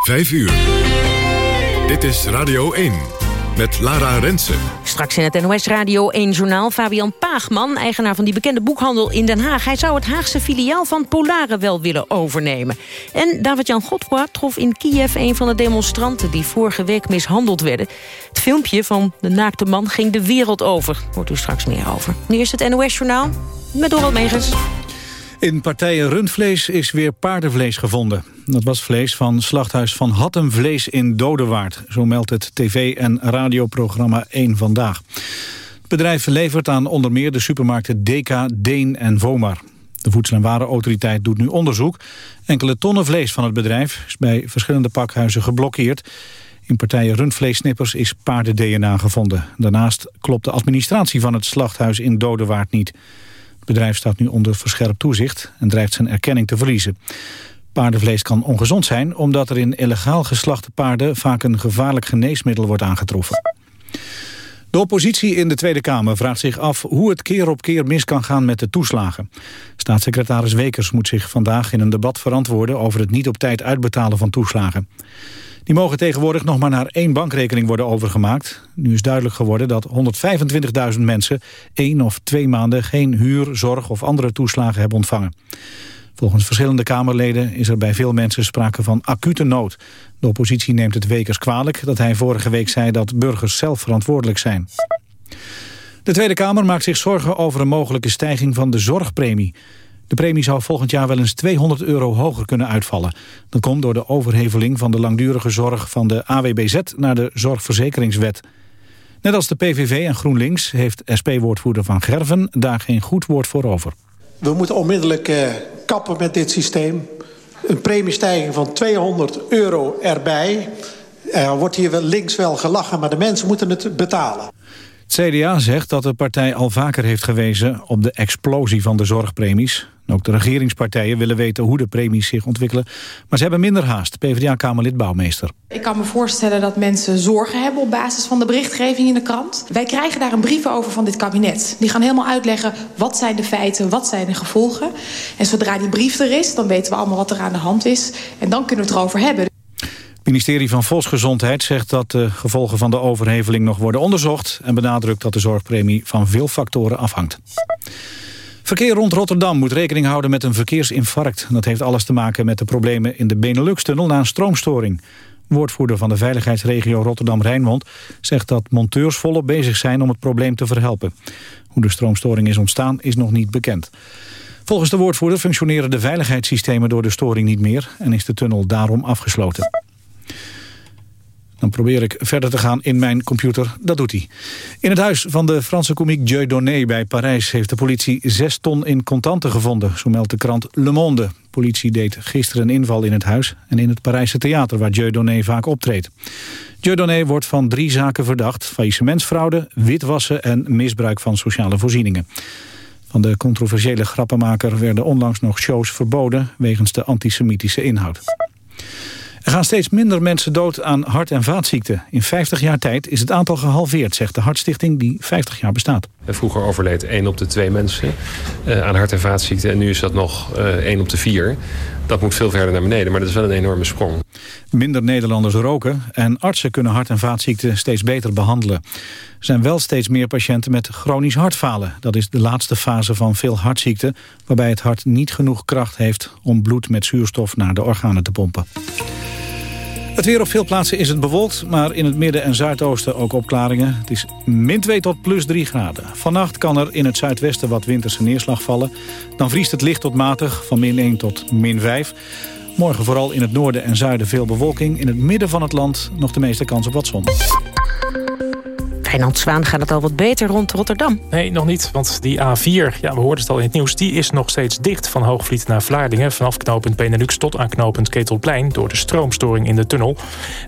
5 uur. Dit is Radio 1 met Lara Rensen. Straks in het NOS Radio 1-journaal Fabian Paagman... eigenaar van die bekende boekhandel in Den Haag. Hij zou het Haagse filiaal van Polare wel willen overnemen. En David-Jan Godfroy trof in Kiev een van de demonstranten... die vorige week mishandeld werden. Het filmpje van de naakte man ging de wereld over. Hoort u straks meer over. Nu is het NOS-journaal met Dorald Megens. In partijen rundvlees is weer paardenvlees gevonden. Dat was vlees van slachthuis Van Hattemvlees in Dodewaard. Zo meldt het tv- en radioprogramma 1 Vandaag. Het bedrijf levert aan onder meer de supermarkten Deka, Deen en Vomar. De Voedsel- en Warenautoriteit doet nu onderzoek. Enkele tonnen vlees van het bedrijf is bij verschillende pakhuizen geblokkeerd. In partijen rundvleessnippers is paarden-DNA gevonden. Daarnaast klopt de administratie van het slachthuis in Dodewaard niet. Het bedrijf staat nu onder verscherpt toezicht en dreigt zijn erkenning te verliezen. Paardenvlees kan ongezond zijn omdat er in illegaal geslachte paarden vaak een gevaarlijk geneesmiddel wordt aangetroffen. De oppositie in de Tweede Kamer vraagt zich af hoe het keer op keer mis kan gaan met de toeslagen. Staatssecretaris Wekers moet zich vandaag in een debat verantwoorden over het niet op tijd uitbetalen van toeslagen. Die mogen tegenwoordig nog maar naar één bankrekening worden overgemaakt. Nu is duidelijk geworden dat 125.000 mensen één of twee maanden geen huur, zorg of andere toeslagen hebben ontvangen. Volgens verschillende Kamerleden is er bij veel mensen sprake van acute nood. De oppositie neemt het Wekers kwalijk dat hij vorige week zei dat burgers zelf verantwoordelijk zijn. De Tweede Kamer maakt zich zorgen over een mogelijke stijging van de zorgpremie. De premie zou volgend jaar wel eens 200 euro hoger kunnen uitvallen. Dat komt door de overheveling van de langdurige zorg van de AWBZ naar de Zorgverzekeringswet. Net als de PVV en GroenLinks heeft SP-woordvoerder Van Gerven daar geen goed woord voor over. We moeten onmiddellijk eh, kappen met dit systeem. Een premiestijging van 200 euro erbij. Er wordt hier wel links wel gelachen, maar de mensen moeten het betalen. Het CDA zegt dat de partij al vaker heeft gewezen op de explosie van de zorgpremies. Ook de regeringspartijen willen weten hoe de premies zich ontwikkelen. Maar ze hebben minder haast, PvdA-kamerlid Bouwmeester. Ik kan me voorstellen dat mensen zorgen hebben op basis van de berichtgeving in de krant. Wij krijgen daar een brief over van dit kabinet. Die gaan helemaal uitleggen wat zijn de feiten, wat zijn de gevolgen. En zodra die brief er is, dan weten we allemaal wat er aan de hand is. En dan kunnen we het erover hebben. Ministerie van Volksgezondheid zegt dat de gevolgen van de overheveling nog worden onderzocht... en benadrukt dat de zorgpremie van veel factoren afhangt. Verkeer rond Rotterdam moet rekening houden met een verkeersinfarct. Dat heeft alles te maken met de problemen in de Benelux-tunnel na een stroomstoring. Woordvoerder van de veiligheidsregio Rotterdam-Rijnmond zegt dat monteurs volop bezig zijn om het probleem te verhelpen. Hoe de stroomstoring is ontstaan is nog niet bekend. Volgens de woordvoerder functioneren de veiligheidssystemen door de storing niet meer en is de tunnel daarom afgesloten. Dan probeer ik verder te gaan in mijn computer. Dat doet hij. In het huis van de Franse komiek Dieu Donné bij Parijs... heeft de politie zes ton in contanten gevonden. Zo meldt de krant Le Monde. De politie deed gisteren een inval in het huis... en in het Parijse theater waar Dieu Donné vaak optreedt. Dieu Donné wordt van drie zaken verdacht. Faillissementsfraude, witwassen en misbruik van sociale voorzieningen. Van de controversiële grappenmaker werden onlangs nog shows verboden... wegens de antisemitische inhoud. Er gaan steeds minder mensen dood aan hart- en vaatziekten. In 50 jaar tijd is het aantal gehalveerd, zegt de Hartstichting die 50 jaar bestaat. Vroeger overleed 1 op de 2 mensen uh, aan hart- en vaatziekten. En nu is dat nog uh, 1 op de 4. Dat moet veel verder naar beneden, maar dat is wel een enorme sprong. Minder Nederlanders roken en artsen kunnen hart- en vaatziekten steeds beter behandelen. Er zijn wel steeds meer patiënten met chronisch hartfalen. Dat is de laatste fase van veel hartziekten... waarbij het hart niet genoeg kracht heeft om bloed met zuurstof naar de organen te pompen. Het weer op veel plaatsen is het bewolkt, maar in het midden en zuidoosten ook opklaringen. Het is min 2 tot plus 3 graden. Vannacht kan er in het zuidwesten wat winterse neerslag vallen. Dan vriest het licht tot matig, van min 1 tot min 5. Morgen vooral in het noorden en zuiden veel bewolking. In het midden van het land nog de meeste kans op wat zon. Wijnand Zwaan gaat het al wat beter rond Rotterdam. Nee, nog niet, want die A4, ja, we hoorden het al in het nieuws... die is nog steeds dicht van Hoogvliet naar Vlaardingen... vanaf knooppunt Benelux tot aan knooppunt Ketelplein... door de stroomstoring in de tunnel.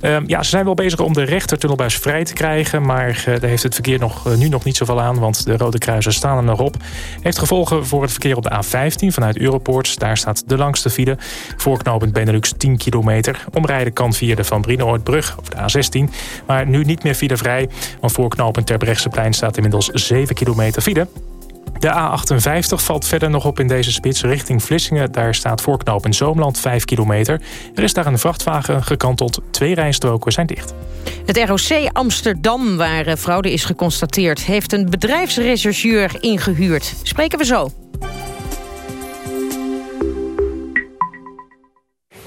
Uh, ja, ze zijn wel bezig om de rechtertunnelbuis vrij te krijgen... maar uh, daar heeft het verkeer nog, uh, nu nog niet zoveel aan... want de rode kruisen staan er nog op. Heeft gevolgen voor het verkeer op de A15 vanuit Europoort. Daar staat de langste file. Voor knooppunt Benelux 10 kilometer. Omrijden kan via de Van Brienoordbrug of de A16. Maar nu niet meer filevrij, want voor knooppunt Terbrechtseplein staat inmiddels 7 kilometer file. De A58 valt verder nog op in deze spits richting Vlissingen. Daar staat voorknopen Zoomland 5 kilometer. Er is daar een vrachtwagen gekanteld. Twee rijstroken zijn dicht. Het ROC Amsterdam, waar eh, fraude is geconstateerd... heeft een bedrijfsrechercheur ingehuurd. Spreken we zo.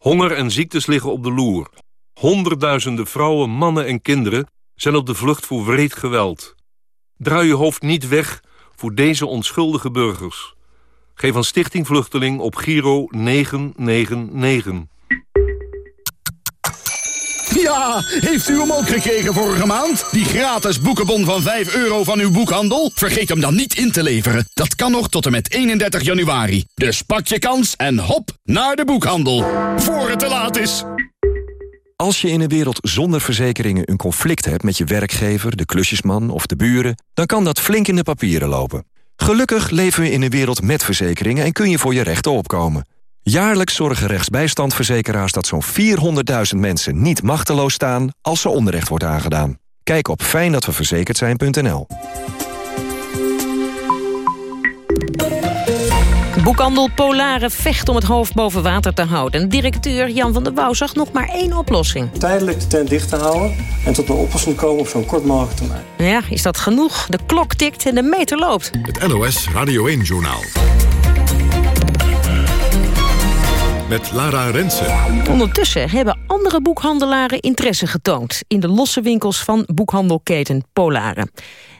Honger en ziektes liggen op de loer. Honderdduizenden vrouwen, mannen en kinderen zijn op de vlucht voor wreed geweld. Draai je hoofd niet weg voor deze onschuldige burgers. Geef aan Stichting Vluchteling op Giro 999. Ja, heeft u hem ook gekregen vorige maand? Die gratis boekenbon van 5 euro van uw boekhandel? Vergeet hem dan niet in te leveren. Dat kan nog tot en met 31 januari. Dus pak je kans en hop naar de boekhandel. Voor het te laat is. Als je in een wereld zonder verzekeringen een conflict hebt met je werkgever, de klusjesman of de buren, dan kan dat flink in de papieren lopen. Gelukkig leven we in een wereld met verzekeringen en kun je voor je rechten opkomen. Jaarlijks zorgen rechtsbijstandverzekeraars dat zo'n 400.000 mensen niet machteloos staan als ze onrecht wordt aangedaan. Kijk op fijndatweverzekerd Boekhandel Polare vecht om het hoofd boven water te houden. Directeur Jan van der Wouw zag nog maar één oplossing. Tijdelijk de tent dicht te houden en tot een oplossing komen op zo'n kort mogelijk termijn. Ja, is dat genoeg? De klok tikt en de meter loopt. Het NOS Radio 1-journaal. Met Lara Rensen. Ondertussen hebben andere boekhandelaren interesse getoond... in de losse winkels van boekhandelketen Polaren.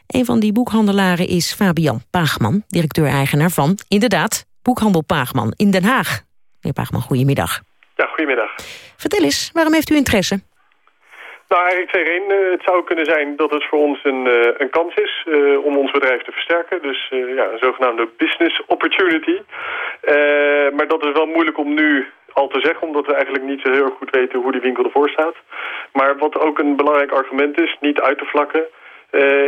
Een van die boekhandelaren is Fabian Paagman, directeur-eigenaar van, inderdaad, Boekhandel Paagman in Den Haag. Meneer Paagman, goedemiddag. Ja, goedemiddag. Vertel eens, waarom heeft u interesse? Nou, eigenlijk twee redenen. Het zou kunnen zijn dat het voor ons een, uh, een kans is uh, om ons bedrijf te versterken. Dus uh, ja, een zogenaamde business opportunity. maar dat is wel moeilijk om nu al te zeggen, omdat we eigenlijk niet zo heel goed weten hoe die winkel ervoor staat. Maar wat ook een belangrijk argument is, niet uit te vlakken,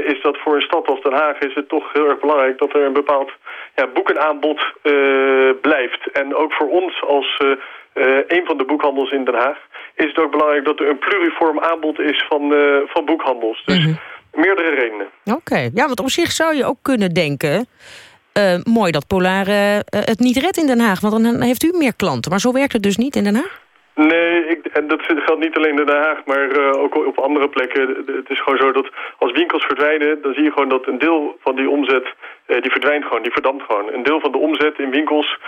is dat voor een stad als Den Haag is het toch heel erg belangrijk dat er een bepaald ja, boekenaanbod blijft. En ook voor ons als een van de boekhandels in Den Haag is het ook belangrijk dat er een pluriform aanbod is van, uh, van boekhandels. Dus mhm. meerdere redenen. Oké, ja, want op zich zou je ook kunnen denken... Uh, mooi dat Polare uh, het niet redt in Den Haag, want dan heeft u meer klanten. Maar zo werkt het dus niet in Den Haag? Nee, ik, en dat geldt niet alleen in Den Haag, maar uh, ook op andere plekken. Het is gewoon zo dat als winkels verdwijnen, dan zie je gewoon dat een deel van die omzet, die verdwijnt gewoon, die verdampt gewoon. Een deel van de omzet in winkels,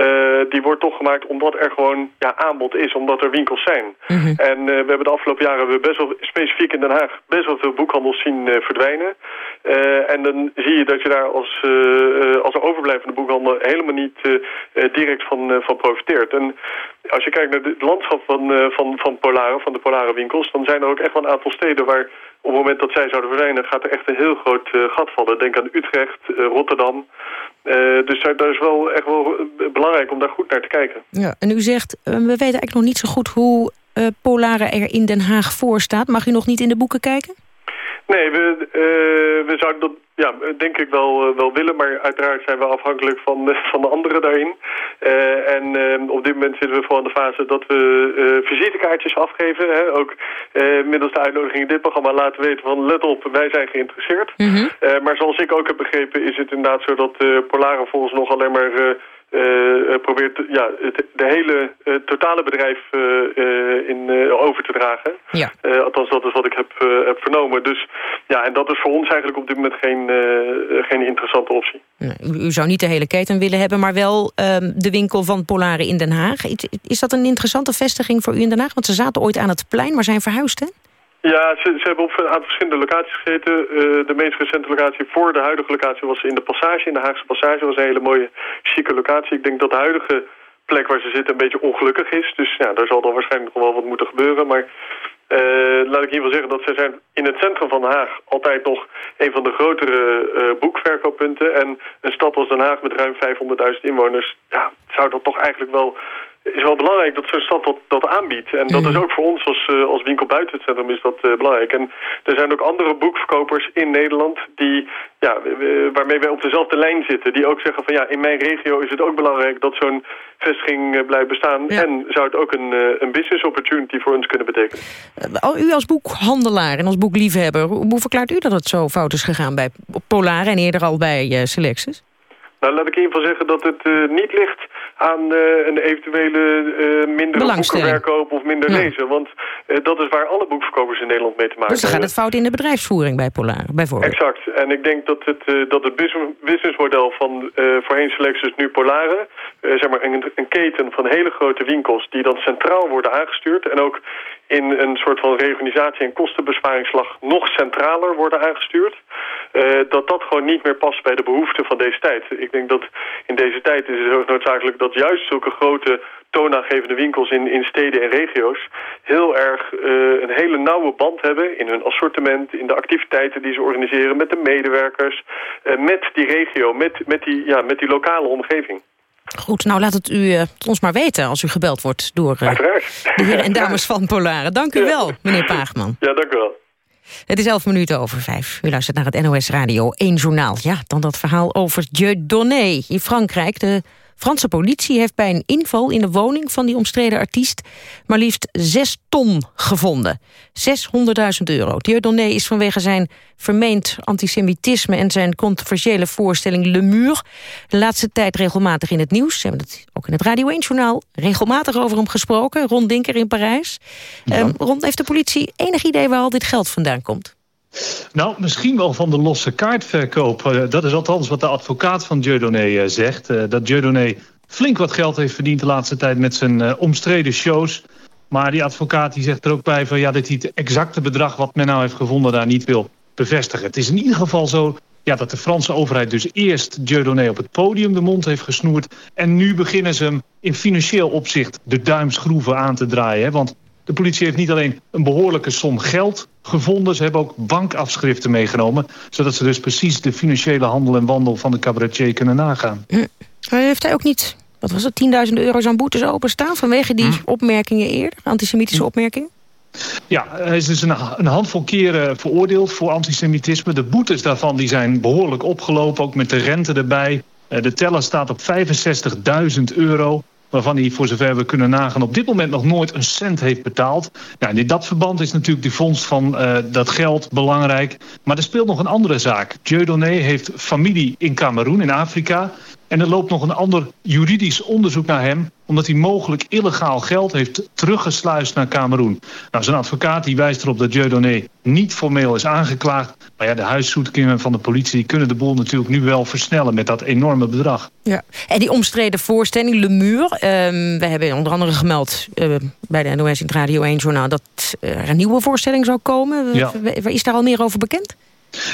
uh, die wordt toch gemaakt omdat er gewoon ja, aanbod is, omdat er winkels zijn. Mm -hmm. En we hebben de afgelopen jaren we best wel, specifiek in Den Haag, best wel veel boekhandels zien verdwijnen. en dan zie je dat je daar als, als er overblijvende boekhandel helemaal niet direct van, van profiteert. En als je kijkt naar het landschap van, van, van Polaren, van de Polare winkels... dan zijn er ook echt wel een aantal steden waar op het moment dat zij zouden verdwijnen... gaat er echt een heel groot uh, gat vallen. Denk aan Utrecht, uh, Rotterdam. dus dat is wel echt wel belangrijk om daar goed naar te kijken. Ja, en u zegt, we weten eigenlijk nog niet zo goed hoe Polare er in Den Haag voor staat. Mag u nog niet in de boeken kijken? Nee, we, uh, we zouden dat ja, denk ik wel, uh, wel willen, maar uiteraard zijn we afhankelijk van, uh, van de anderen daarin. en op dit moment zitten we vooral in de fase dat we visitekaartjes afgeven. Hè? Ook middels de uitnodiging in dit programma laten weten van let op, wij zijn geïnteresseerd. Mm -hmm. maar zoals ik ook heb begrepen is het inderdaad zo dat Polaren volgens nog alleen maar uh, probeert ja, het, de hele uh, totale bedrijf in, over te dragen. Ja. althans, dat is wat ik heb, heb vernomen. Dus ja, en dat is voor ons eigenlijk op dit moment geen, geen interessante optie. u, u, zou niet de hele keten willen hebben, maar wel ehm, de winkel van Polare in Den Haag. Is dat een interessante vestiging voor u in Den Haag? Want ze zaten ooit aan het plein, maar zijn verhuisd, hè? Ja, ze, ze, hebben op een aantal verschillende locaties gegeten. Uh, de meest recente locatie voor de huidige locatie was in de Passage, in de Haagse Passage. Was een hele mooie, chique locatie. Ik denk dat de huidige plek waar ze zitten een beetje ongelukkig is. Dus ja, daar zal dan waarschijnlijk nog wel wat moeten gebeuren. Maar laat ik in ieder geval zeggen dat zij zijn in het centrum van Den Haag altijd nog een van de grotere boekverkooppunten. En een stad als Den Haag met ruim 500.000 inwoners, ja, zou dat toch eigenlijk wel is wel belangrijk dat zo'n stad dat, dat aanbiedt. En dat is ook voor ons als, uh, als winkel buiten het centrum is dat uh, belangrijk. En er zijn ook andere boekverkopers in Nederland die, ja, waarmee wij op dezelfde lijn zitten. Die ook zeggen van ja, in mijn regio is het ook belangrijk dat zo'n vestiging uh, blijft bestaan. En zou het ook een, een business opportunity voor ons kunnen betekenen. u als boekhandelaar en als boekliefhebber, hoe verklaart u dat het zo fout is gegaan bij Polar en eerder al bij Selectus? Nou, laat ik in ieder geval zeggen dat het niet ligt aan uh, een eventuele uh, mindere boekenverkoop of minder lezen. Want uh, dat is waar alle boekverkopers in Nederland mee te maken hebben. Dus dan gaat het fout in de bedrijfsvoering bij Polar, bijvoorbeeld. Exact. En ik denk dat het, dat het businessmodel van voorheen Selectus nu Polare... zeg maar een, een keten van hele grote winkels die dan centraal worden aangestuurd... en ook in een soort van reorganisatie en kostenbesparingsslag nog centraler worden aangestuurd. Uh, dat dat gewoon niet meer past bij de behoeften van deze tijd. Ik denk dat in deze tijd is het noodzakelijk dat juist zulke grote toonaangevende winkels in, in steden en regio's heel erg uh, een hele nauwe band hebben in hun assortiment, in de activiteiten die ze organiseren met de medewerkers, uh, met die regio, met, met, die, ja, met die lokale omgeving. Goed, nou laat het u uh, ons maar weten als u gebeld wordt door uh, de heren en dames van Polaren. Dank u wel, meneer Paagman. Ja, dank u wel. Het is elf minuten over vijf. U luistert naar het NOS Radio 1 Journaal. Ja, dan dat verhaal over Dieudonné in Frankrijk. De Franse politie heeft bij een inval in de woning van die omstreden artiest... maar liefst 6 ton gevonden. 600.000 euro. Dieudonné is vanwege zijn vermeend antisemitisme... en zijn controversiële voorstelling Le Mur... de laatste tijd regelmatig in het nieuws. Ze hebben het ook in het Radio 1-journaal regelmatig over hem gesproken. Ron Dinker in Parijs. Ja. Um, Ron, heeft de politie enig idee waar al dit geld vandaan komt? Nou, misschien wel van de losse kaartverkoop. Uh, dat is althans wat de advocaat van Dieudonné uh, zegt. Uh, dat Dieudonné flink wat geld heeft verdiend de laatste tijd met zijn omstreden shows. Maar die advocaat die zegt er ook bij van, ja, dat hij het exacte bedrag wat men nou heeft gevonden daar niet wil bevestigen. Het is in ieder geval zo ja, dat de Franse overheid dus eerst Dieudonné op het podium de mond heeft gesnoerd. En nu beginnen ze hem in financieel opzicht de duimschroeven aan te draaien. Want de politie heeft niet alleen een behoorlijke som geld gevonden... ze hebben ook bankafschriften meegenomen... zodat ze dus precies de financiële handel en wandel van de cabaretier kunnen nagaan. Hm. Heeft hij ook niet, wat was het, 10.000 euro's aan boetes openstaan... vanwege die hm. opmerkingen eerder, antisemitische hm. opmerkingen? Ja, hij is dus een, een, handvol keren veroordeeld voor antisemitisme. De boetes daarvan die zijn behoorlijk opgelopen, ook met de rente erbij. Eh, de teller staat op 65.000 euro waarvan hij, voor zover we kunnen nagaan... op dit moment nog nooit een cent heeft betaald. In dat verband is natuurlijk de vondst van uh, dat geld belangrijk. Maar er speelt nog een andere zaak. Dieudonné heeft familie in Cameroen, in Afrika... En er loopt nog een ander juridisch onderzoek naar hem... omdat hij mogelijk illegaal geld heeft teruggesluist naar Cameroen. Nou, zijn advocaat die wijst erop dat Dieudonné niet formeel is aangeklaagd. Maar ja, de huiszoekingen van de politie kunnen de boel natuurlijk nu wel versnellen... met dat enorme bedrag. Ja. En die omstreden voorstelling, Le Mur... Uh, we hebben onder andere gemeld uh, bij de NOS in het Radio 1-journaal... dat er een nieuwe voorstelling zou komen. Ja. Is daar al meer over bekend?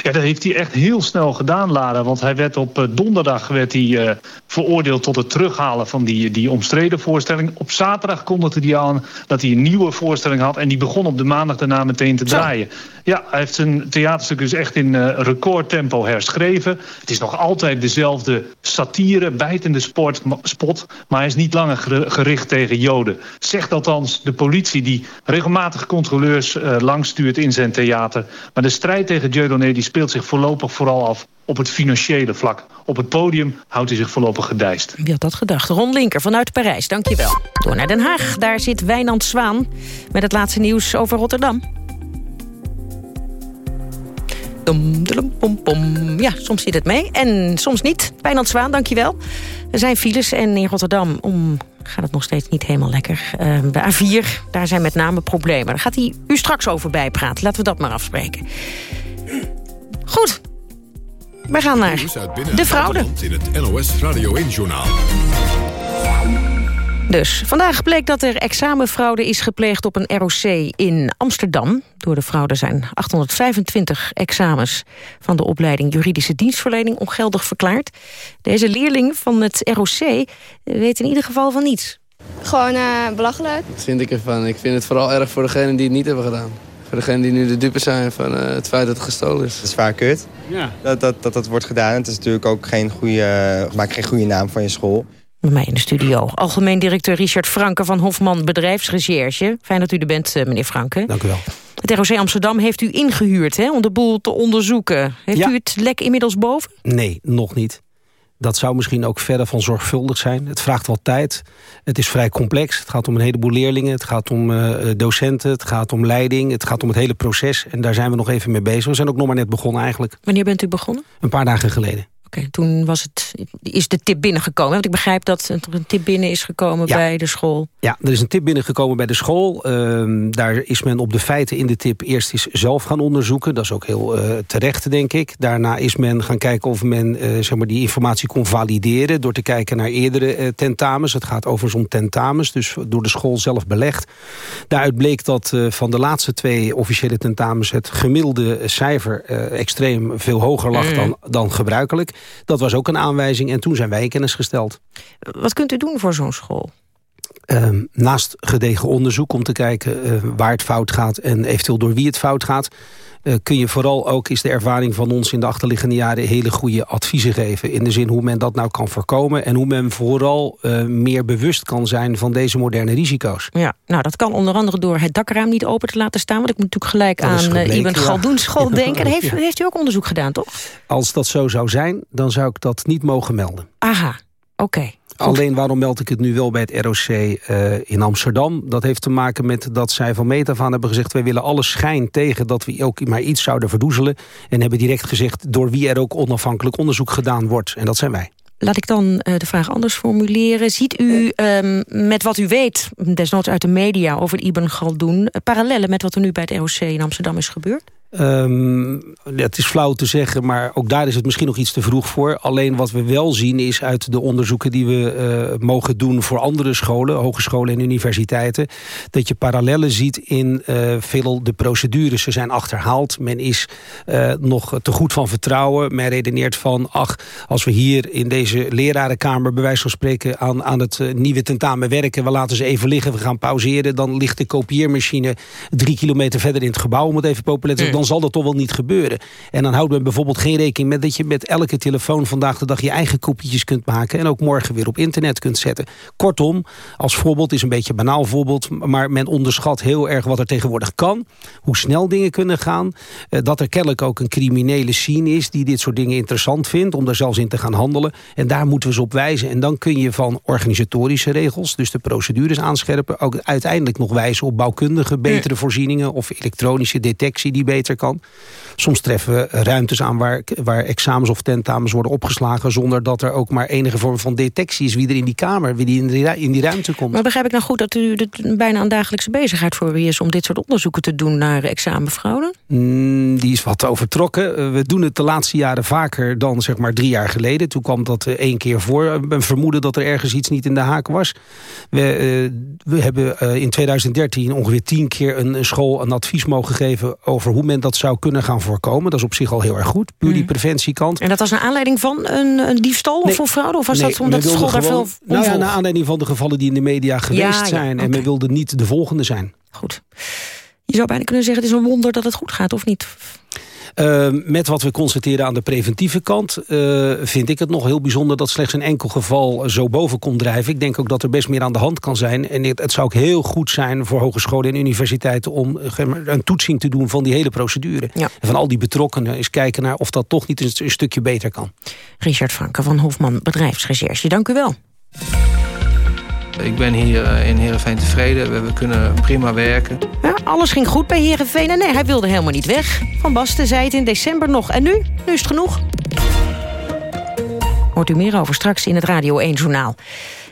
Ja, dat heeft hij echt heel snel gedaan, Lara. Want hij werd op eh, donderdag werd hij, uh, veroordeeld tot het terughalen van die, die omstreden voorstelling. Op zaterdag kondigde hij aan dat hij een nieuwe voorstelling had. En die begon op de maandag daarna meteen te draaien. Ja, hij heeft zijn theaterstuk dus echt in uh, recordtempo herschreven. Het is nog altijd dezelfde satire, bijtende sport, spot. Maar hij is niet langer gericht tegen Joden. Zegt althans de politie die regelmatig controleurs uh, langstuurt in zijn theater. Maar de strijd tegen Die speelt zich voorlopig vooral af op het financiële vlak. Op het podium houdt hij zich voorlopig gedijst. Wie had dat gedacht? Ron Linker vanuit Parijs, dankjewel. Door naar Den Haag, daar zit Wijnand Zwaan... met het laatste nieuws over Rotterdam. Pom, pom. Ja, soms zit het mee en soms niet. Wijnand Zwaan, dankjewel. Er zijn files en in Rotterdam om, gaat het nog steeds niet helemaal lekker. De A4, daar zijn met name problemen. Daar gaat hij u straks over bijpraten. Laten we dat maar afspreken. Goed. We gaan naar de fraude. In het NOS Radio 1-journaal. Dus vandaag bleek dat er examenfraude is gepleegd op een ROC in Amsterdam. Door de fraude zijn 825 examens van de opleiding juridische dienstverlening ongeldig verklaard. Deze leerling van het ROC weet in ieder geval van niets. Gewoon uh, belachelijk. Wat vind ik ervan? Ik vind het vooral erg voor degenen die het niet hebben gedaan. Voor degenen die nu de dupe zijn van uh, het feit dat het gestolen is. Het is vaak kut ja. dat, dat, dat dat wordt gedaan. Het is natuurlijk ook geen goede, maakt geen goede naam van je school. Bij mij in de studio. Algemeen directeur Richard Franke van Hofman Bedrijfsrecherche. Fijn dat u er bent, meneer Franke. Dank u wel. Het ROC Amsterdam heeft u ingehuurd hè, om de boel te onderzoeken. Heeft u het lek inmiddels boven? Nee, nog niet. Dat zou misschien ook verder van zorgvuldig zijn. Het vraagt wel tijd. Het is vrij complex. Het gaat om een heleboel leerlingen. Het gaat om uh, docenten. Het gaat om leiding. Het gaat om het hele proces. En daar zijn we nog even mee bezig. We zijn ook nog maar net begonnen eigenlijk. Wanneer bent u begonnen? Een paar dagen geleden. Oké, toen was het, is de tip binnengekomen. Want ik begrijp dat er een tip binnen is gekomen bij de school. Ja, er is een tip binnengekomen bij de school. Uh, daar is men op de feiten in de tip eerst eens zelf gaan onderzoeken. Dat is ook heel uh, terecht, denk ik. Daarna is men gaan kijken of men uh, zeg maar die informatie kon valideren... door te kijken naar eerdere tentamens. Het gaat overigens om tentamens, dus door de school zelf belegd. Daaruit bleek dat van de laatste twee officiële tentamens... het gemiddelde cijfer extreem veel hoger lag dan, dan gebruikelijk. Dat was ook een aanwijzing en toen zijn wij kennis gesteld. Wat kunt u doen voor zo'n school? Uh, naast gedegen onderzoek om te kijken uh, waar het fout gaat... en eventueel door wie het fout gaat... Uh, kun je vooral ook, is de ervaring van ons in de achterliggende jaren... hele goede adviezen geven. In de zin hoe men dat nou kan voorkomen... en hoe men vooral uh, meer bewust kan zijn van deze moderne risico's. Ja, nou dat kan onder andere door het dakraam niet open te laten staan. Want ik moet natuurlijk gelijk dat aan gebleken, school ja. denken. Heeft, heeft u ook onderzoek gedaan, toch? Als dat zo zou zijn, dan zou ik dat niet mogen melden. Aha, oké. Okay. Alleen waarom meld ik het nu wel bij het ROC uh, in Amsterdam? Dat heeft te maken met dat zij van meet af aan hebben gezegd... wij willen alle schijn tegen dat we ook maar iets zouden verdoezelen. En hebben direct gezegd door wie er ook onafhankelijk onderzoek gedaan wordt. En dat zijn wij. Laat ik dan uh, de vraag anders formuleren. Ziet u um, met wat u weet, desnoods uit de media over Ibn Galdoen... parallellen met wat er nu bij het ROC in Amsterdam is gebeurd? Um, het is flauw te zeggen, maar ook daar is het misschien nog iets te vroeg voor. Alleen wat we wel zien is uit de onderzoeken die we uh, mogen doen... voor andere scholen, hogescholen en universiteiten... dat je parallellen ziet in uh, veel de procedures. Ze zijn achterhaald, men is uh, nog te goed van vertrouwen. Men redeneert van, ach, als we hier in deze lerarenkamer... bij wijze van spreken aan, aan het nieuwe tentamen werken... we laten ze even liggen, we gaan pauzeren... dan ligt de kopieermachine drie kilometer verder in het gebouw... om het even populair te zeggen dan zal dat toch wel niet gebeuren. En dan houdt men bijvoorbeeld geen rekening met dat je met elke telefoon vandaag de dag je eigen kopietjes kunt maken en ook morgen weer op internet kunt zetten. Kortom, als voorbeeld is een beetje een banaal voorbeeld, maar men onderschat heel erg wat er tegenwoordig kan, hoe snel dingen kunnen gaan, eh, dat er kennelijk ook een criminele scene is die dit soort dingen interessant vindt om daar zelfs in te gaan handelen. En daar moeten we ze op wijzen. En dan kun je van organisatorische regels, dus de procedures aanscherpen, ook uiteindelijk nog wijzen op bouwkundige betere voorzieningen of elektronische detectie die beter kan. Soms treffen we ruimtes aan waar, waar examens of tentamens worden opgeslagen... zonder dat er ook maar enige vorm van detectie is... wie er in die kamer, wie die in, die, in die ruimte komt. Maar begrijp ik nou goed dat u het bijna een dagelijkse bezigheid voor u is... om dit soort onderzoeken te doen naar examenfraude? Mm, die is wat overtrokken. We doen het de laatste jaren vaker dan zeg maar drie jaar geleden. Toen kwam dat één keer voor. Een vermoeden dat er ergens iets niet in de haak was. We, uh, we hebben uh, in 2013 ongeveer tien keer een, een school een advies mogen geven... over hoe men dat zou kunnen gaan voorkomen. Dat is op zich al heel erg goed, puur die preventiekant. En dat was naar aanleiding van een, een diefstal nee, of een fraude? Of was nee, dat omdat de school daar veel Nou ja, naar aanleiding van de gevallen die in de media geweest ja, ja, zijn. Okay. En men wilde niet de volgende zijn. Goed. Je zou bijna kunnen zeggen, het is een wonder dat het goed gaat, of niet? Uh, met wat we constateren aan de preventieve kant... Uh, vind ik het nog heel bijzonder dat slechts een enkel geval zo boven komt drijven. Ik denk ook dat er best meer aan de hand kan zijn. En het, het zou ook heel goed zijn voor hogescholen en universiteiten... om een toetsing te doen van die hele procedure. Ja. En van al die betrokkenen eens kijken naar of dat toch niet een, een stukje beter kan. Richard Franke van Hofman Bedrijfsrecherche, dank u wel. Ik ben hier in Heerenveen tevreden. We kunnen prima werken. Ja, alles ging goed bij Heerenveen. En nee, hij wilde helemaal niet weg. Van Basten zei het in december nog. En nu? Nu is het genoeg. Hoort u meer over straks in het Radio 1-journaal.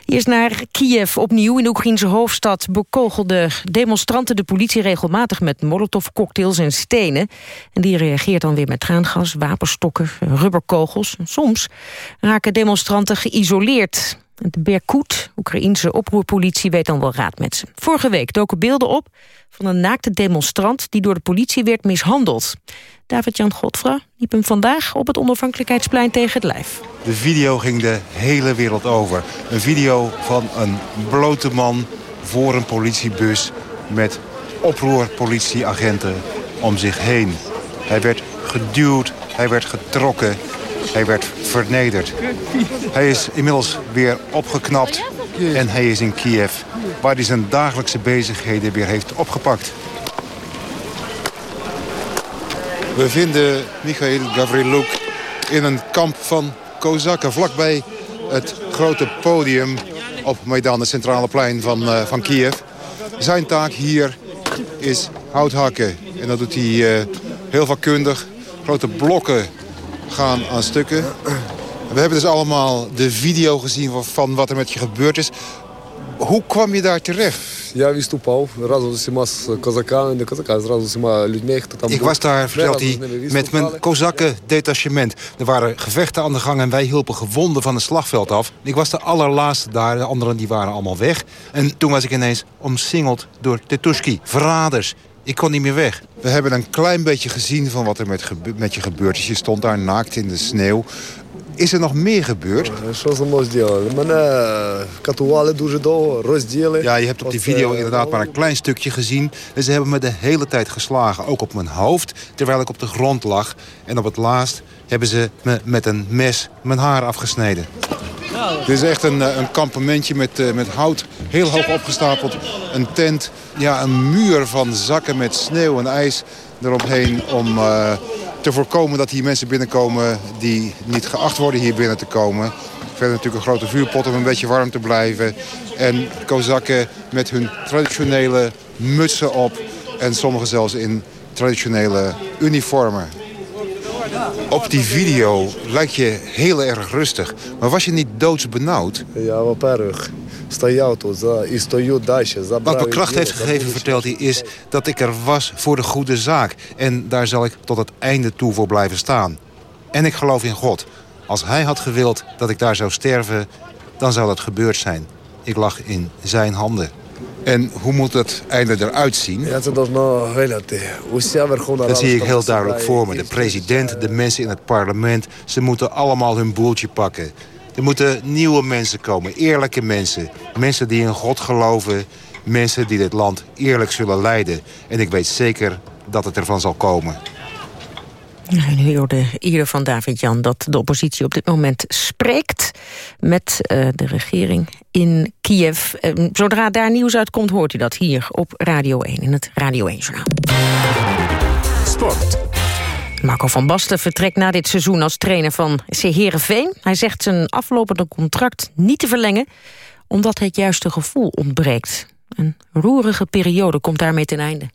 Eerst naar Kiev. Opnieuw in de Oekraïnse hoofdstad bekogelden demonstranten de politie regelmatig met molotovcocktails en stenen. En die reageert dan weer met traangas, wapenstokken, rubberkogels. Soms raken demonstranten geïsoleerd. De Berkut, Oekraïense oproerpolitie, weet dan wel raad met ze. Vorige week doken beelden op van een naakte demonstrant... die door de politie werd mishandeld. David-Jan Godfra liep hem vandaag op het onafhankelijkheidsplein tegen het lijf. De video ging de hele wereld over. Een video van een blote man voor een politiebus... met oproerpolitieagenten om zich heen. Hij werd geduwd, hij werd getrokken, hij werd vernederd. Hij is inmiddels weer opgeknapt en hij is in Kiev... waar hij zijn dagelijkse bezigheden weer heeft opgepakt. We vinden Michail Gavriluk in een kamp van Kozakken... vlakbij het grote podium op Maidan, het centrale plein van, uh, van Kiev. Zijn taak hier is hout hakken. En dat doet hij uh, heel vakkundig. Grote blokken gaan aan stukken. We hebben dus allemaal de video gezien van wat er met je gebeurd is. Hoe kwam je daar terecht? Я виступав разом з усіма козаками, не козаками, разом з усіма людьми, хто там Ik was daar, vertelt hij, met mijn kozakken-detachement. Er waren gevechten aan de gang en wij hielpen gewonden van het slagveld af. Ik was de allerlaatste daar, de anderen die waren allemaal weg. En toen was ik ineens omsingeld door Tetushki, verraders. Ik kon niet meer weg. We hebben een klein beetje gezien van wat er met, met je gebeurt. is. je stond daar naakt in de sneeuw. Is er nog meer gebeurd? Ja, je hebt op die video inderdaad maar een klein stukje gezien. En ze hebben me de hele tijd geslagen, ook op mijn hoofd, terwijl ik op de grond lag. En op het laatst hebben ze me met een mes mijn haar afgesneden. Dit is echt een, een kampementje met, met hout, heel hoog opgestapeld. Een tent, ja, een muur van zakken met sneeuw en ijs eromheen... om uh, te voorkomen dat hier mensen binnenkomen die niet geacht worden hier binnen te komen. Verder natuurlijk een grote vuurpot om een beetje warm te blijven. En kozakken met hun traditionele mutsen op. En sommigen zelfs in traditionele uniformen. Op die video lijkt je heel erg rustig. Maar was je niet doodsbenauwd? Ja, wat erg. Wat me kracht heeft gegeven, vertelt hij, is dat ik er was voor de goede zaak. En daar zal ik tot het einde toe voor blijven staan. En ik geloof in God. Als hij had gewild dat ik daar zou sterven, dan zou dat gebeurd zijn. Ik lag in zijn handen. En hoe moet het einde eruit zien? Dat zie ik heel duidelijk voor me. De president, de mensen in het parlement, ze moeten allemaal hun boeltje pakken. Er moeten nieuwe mensen komen, eerlijke mensen. Mensen die in God geloven, mensen die dit land eerlijk zullen leiden. En ik weet zeker dat het ervan zal komen. En u hoorde eerder van David-Jan dat de oppositie op dit moment spreekt met uh, de regering in Kiev. Uh, zodra daar nieuws uitkomt, hoort u dat hier op Radio 1 in het Radio 1-journaal. Sport. Marco van Basten vertrekt na dit seizoen als trainer van C. Heerenveen. Hij zegt zijn aflopende contract niet te verlengen... omdat het juiste gevoel ontbreekt. Een roerige periode komt daarmee ten einde.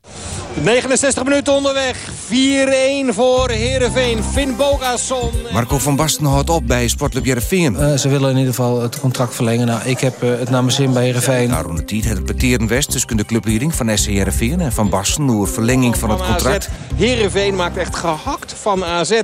69 minuten onderweg. 4-1 voor Heerenveen. Finn Bogason. Marco van Basten houdt op bij Sportclub Heerenveen. Uh, ze willen in ieder geval het contract verlengen. Nou, ik heb uh, het naar mijn zin bij Heerenveen. Nou, rond de tijd het West tussen de clubleiding van SC Heerenveen... en Van Basten door verlenging van, van het contract. Heerenveen maakt echt gehakt van AZ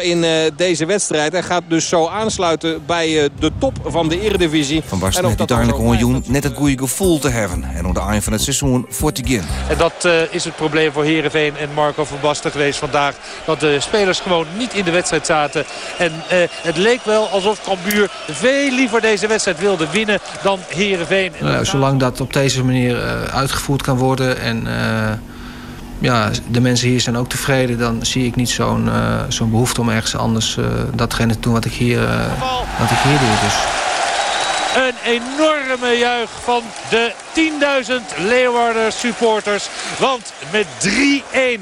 in uh, deze wedstrijd. Hij gaat dus zo aansluiten bij uh, de top van de Eredivisie. Van Basten heeft uiteindelijk onjoen net het goede gevoel te hebben. En op de eind van het seizoen voor te gaan. En dat uh, is het probleem voor Heerenveen en Marco van Basten geweest vandaag. Dat de spelers gewoon niet in de wedstrijd zaten. En het leek wel alsof Cambuur veel liever deze wedstrijd wilde winnen dan Heerenveen. Nou, zolang dat op deze manier uitgevoerd kan worden en ja, de mensen hier zijn ook tevreden... dan zie ik niet zo'n uh, zo'n behoefte om ergens anders uh, datgene te doen wat ik hier, uh, wat ik hier doe. Dus. Een enorme juich van de 10.000 Leeuwarden supporters. Want met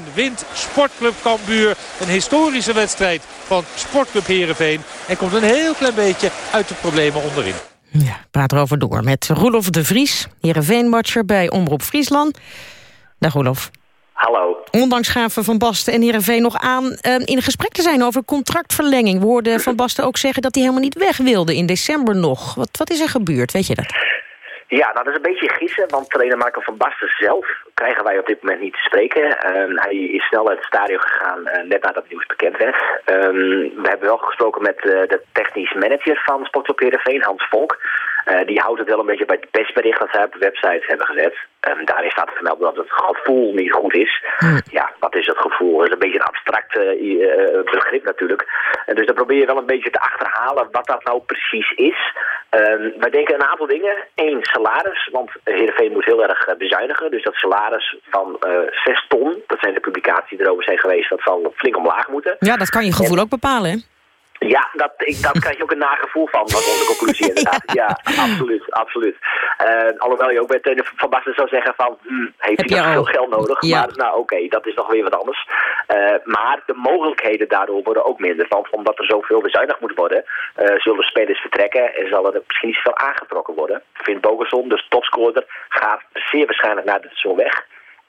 3-1 wint Sportclub Cambuur een historische wedstrijd van Sportclub Heerenveen. En komt een heel klein beetje uit de problemen onderin. Ja, praat erover door met Roelof de Vries, Heerenveen-watcher bij Omroep Friesland. Dag Roelof. Hallo. Ondanks gaven Van Basten en Heerenveen nog aan uh, in gesprek te zijn over contractverlenging. We hoorden Van Basten ook zeggen dat hij helemaal niet weg wilde in december nog. Wat, wat is er gebeurd, weet je dat? Ja, nou dat is een beetje gissen, want trainer Marco van Basten zelf krijgen wij op dit moment niet te spreken. Ehm, hij is snel uit het stadion gegaan eh, net nadat het nieuws bekend werd. Ehm, we hebben wel gesproken met uh, de technisch manager van Sportclub Heerenveen, Hans Vonk. Uh, die houdt het wel een beetje bij het persbericht dat zij op de website hebben gezet. Um, daarin staat vermeld dat het gevoel niet goed is. Hm. Ja, wat is het gevoel? Dat is een beetje een abstract uh, begrip natuurlijk. En dus dan probeer je wel een beetje te achterhalen wat dat nou precies is. Um, wij denken een aantal dingen. Eén, salaris. Want Heerenveen moet heel erg bezuinigen. Dus dat salaris van 6 ton, dat zijn de publicaties die erover zijn geweest, dat zal flink omlaag moeten. Ja, dat kan je gevoel en, ook bepalen, hè? Ja, dat, ik, daar krijg je ook een nagevoel van, was onze conclusie inderdaad. Ja, absoluut, absoluut. Uh, alhoewel je ook bij Teun van Basten zou zeggen van, hm, heeft Heb hij nog veel geld nodig? Ja. Maar nou oké, dat is nog weer wat anders. Uh, maar de mogelijkheden daardoor worden ook minder. Want omdat er zoveel bezuinigd moet worden, uh, zullen spelers vertrekken en zal er misschien niet zoveel aangetrokken worden. Finn Bogerson, dus topscorer, gaat zeer waarschijnlijk naar de seizoen weg.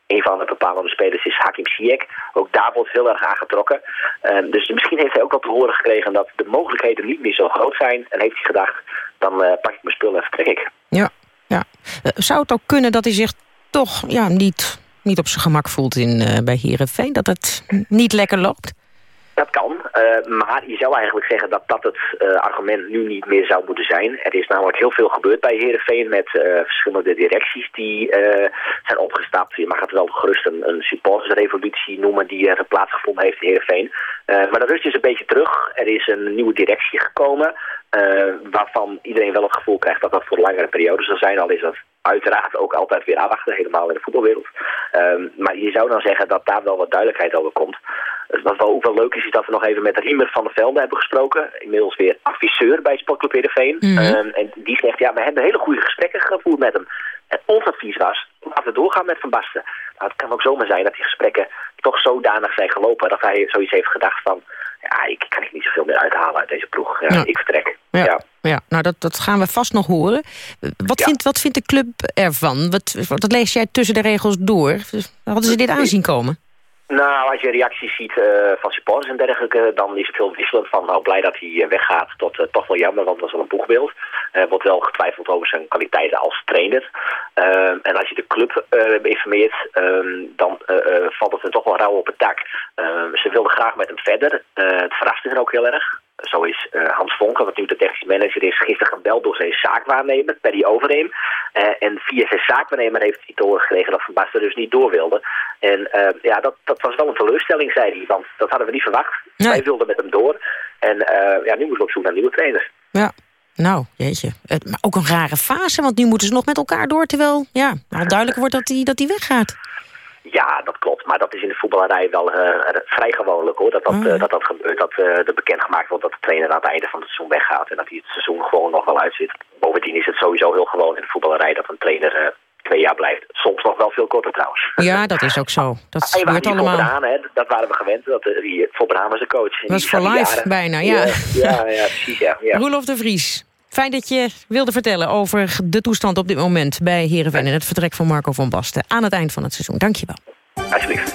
Een van de bepalende spelers is Hakim Ziyech. Ook daar wordt heel erg aangetrokken. Uh, dus misschien heeft hij ook wel te horen gekregen dat de mogelijkheden niet meer zo groot zijn. En heeft hij gedacht, dan uh, pak ik mijn spullen en vertrek ik. Ja, ja. Uh, zou het ook kunnen dat hij zich toch ja, niet, niet op zijn gemak voelt in, uh, bij Heerenveen? Dat het niet lekker loopt? Dat kan, maar je zou eigenlijk zeggen dat dat het uh, argument nu niet meer zou moeten zijn. Er is namelijk heel veel gebeurd bij Heerenveen met uh, verschillende directies die zijn opgestapt. Je mag het wel gerust een, een supportersrevolutie noemen die er plaatsgevonden heeft in Heerenveen. maar de rust is een beetje terug. Er is een nieuwe directie gekomen waarvan iedereen wel het gevoel krijgt dat dat voor langere periode zal zijn. Al is dat uiteraard ook altijd weer afwachten, helemaal in de voetbalwereld. Um, maar je zou dan zeggen dat daar wel wat duidelijkheid over komt. Dus wat wel ook wel leuk is, is dat we nog even met Riemer van der Velde hebben gesproken. Inmiddels weer adviseur bij Sportclub Heerenveen. Mm -hmm. um, en die zegt, ja, we hebben hele goede gesprekken gevoerd met hem. En ons advies was, laten we doorgaan met Van Basten. Nou, het kan ook zomaar zijn dat die gesprekken toch zodanig zijn gelopen... dat hij zoiets heeft gedacht van, ja, ik kan ik niet zoveel meer uithalen uit deze ploeg. Ja, Ja. Ik vertrek. Ja, ja. ja. nou dat, dat gaan we vast nog horen. Wat, vindt, wat vindt de club ervan? Wat, wat lees jij tussen de regels door? Hadden ze dit aanzien komen? Nou, als je reacties ziet uh, van supporters en dergelijke, dan is het heel wisselend van nou blij dat hij uh, weggaat tot uh, toch wel jammer, want dat is wel een boegbeeld. Er wordt wel getwijfeld over zijn kwaliteiten als trainer. Ehm, en als je de club informeert, ehm, dan valt het er toch wel rauw op het dak. Ehm, ze wilden graag met hem verder. het verraste hen ook heel erg. Zo is uh, Hans Vonken, wat nu de technisch manager is, gisteren gebeld door zijn zaakwaarnemer, Perry Overeem. Uh, en via zijn zaakwaarnemer heeft hij te horen gekregen dat Van Basten dus niet door wilde. En uh, ja, dat, dat was wel een teleurstelling, zei hij, want dat hadden we niet verwacht. Nee. Wij wilden met hem door. En ja, nu moeten we op zoek naar nieuwe trainer. Ja. Nou, jeetje. Maar ook een rare fase, want nu moeten ze nog met elkaar door... terwijl ja, al duidelijk wordt dat hij dat die weggaat. Ja, dat klopt. Maar dat is in de voetballerij wel uh, vrij gewoonlijk hoor. Dat dat, uh, dat, dat gebeurt. Dat uh, er bekendgemaakt wordt dat de trainer aan het einde van het seizoen weggaat. En dat hij het seizoen gewoon nog wel uitzit. Bovendien is het sowieso heel gewoon in de voetballerij dat een trainer twee jaar blijft. Soms nog wel veel korter trouwens. Ja, dat is ook zo. Dat hey, gebeurt allemaal. Hè? Dat waren we gewend. Dat, die, voor Brahan was de coach. Dat is voor life jaren. bijna, ja. Ja, ja, ja precies. Ja, ja. Roelof de Vries. Fijn dat je wilde vertellen over de toestand op dit moment bij Heerenveen... en het vertrek van Marco van Basten aan het eind van het seizoen. Dank je wel. Alsjeblieft.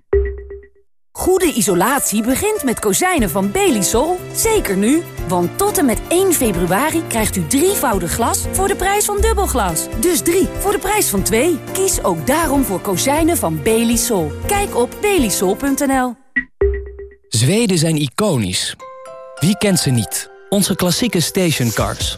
Goede isolatie begint met kozijnen van Belisol. Zeker nu, want tot en met 1 februari krijgt u drievoudig glas voor de prijs van dubbelglas. Dus drie voor de prijs van twee. Kies ook daarom voor kozijnen van Belisol. Kijk op belisol.nl. Zweden zijn iconisch. Wie kent ze niet? Onze klassieke stationcars.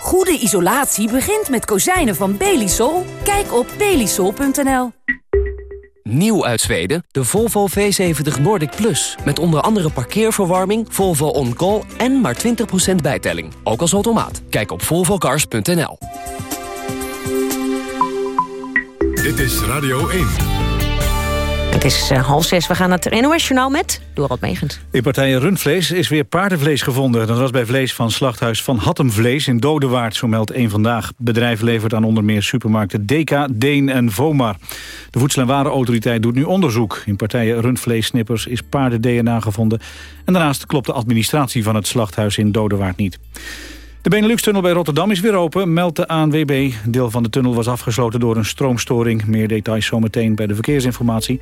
Goede isolatie begint met kozijnen van Belisol. Kijk op belisol.nl. Nieuw uit Zweden, de Volvo V70 Nordic Plus. Met onder andere parkeerverwarming, Volvo On Call en maar 20% bijtelling. Ook als automaat. Kijk op volvocars.nl. Dit is Radio 1. Het is uh, half zes. We gaan naar het NOS-journaal met Dorot Megens. In partijen rundvlees is weer paardenvlees gevonden. Dat was bij vlees van slachthuis Van Hattemvlees in Dodewaard, zo meldt één vandaag. Bedrijf levert aan onder meer supermarkten Deka, Deen en Vomar. De Voedsel- en Warenautoriteit doet nu onderzoek. In partijen rundvleessnippers is paarden-DNA gevonden. En daarnaast klopt de administratie van het slachthuis in Dodewaard niet. De Benelux-tunnel bij Rotterdam is weer open, meldt de ANWB. Deel van de tunnel was afgesloten door een stroomstoring. Meer details zometeen bij de verkeersinformatie.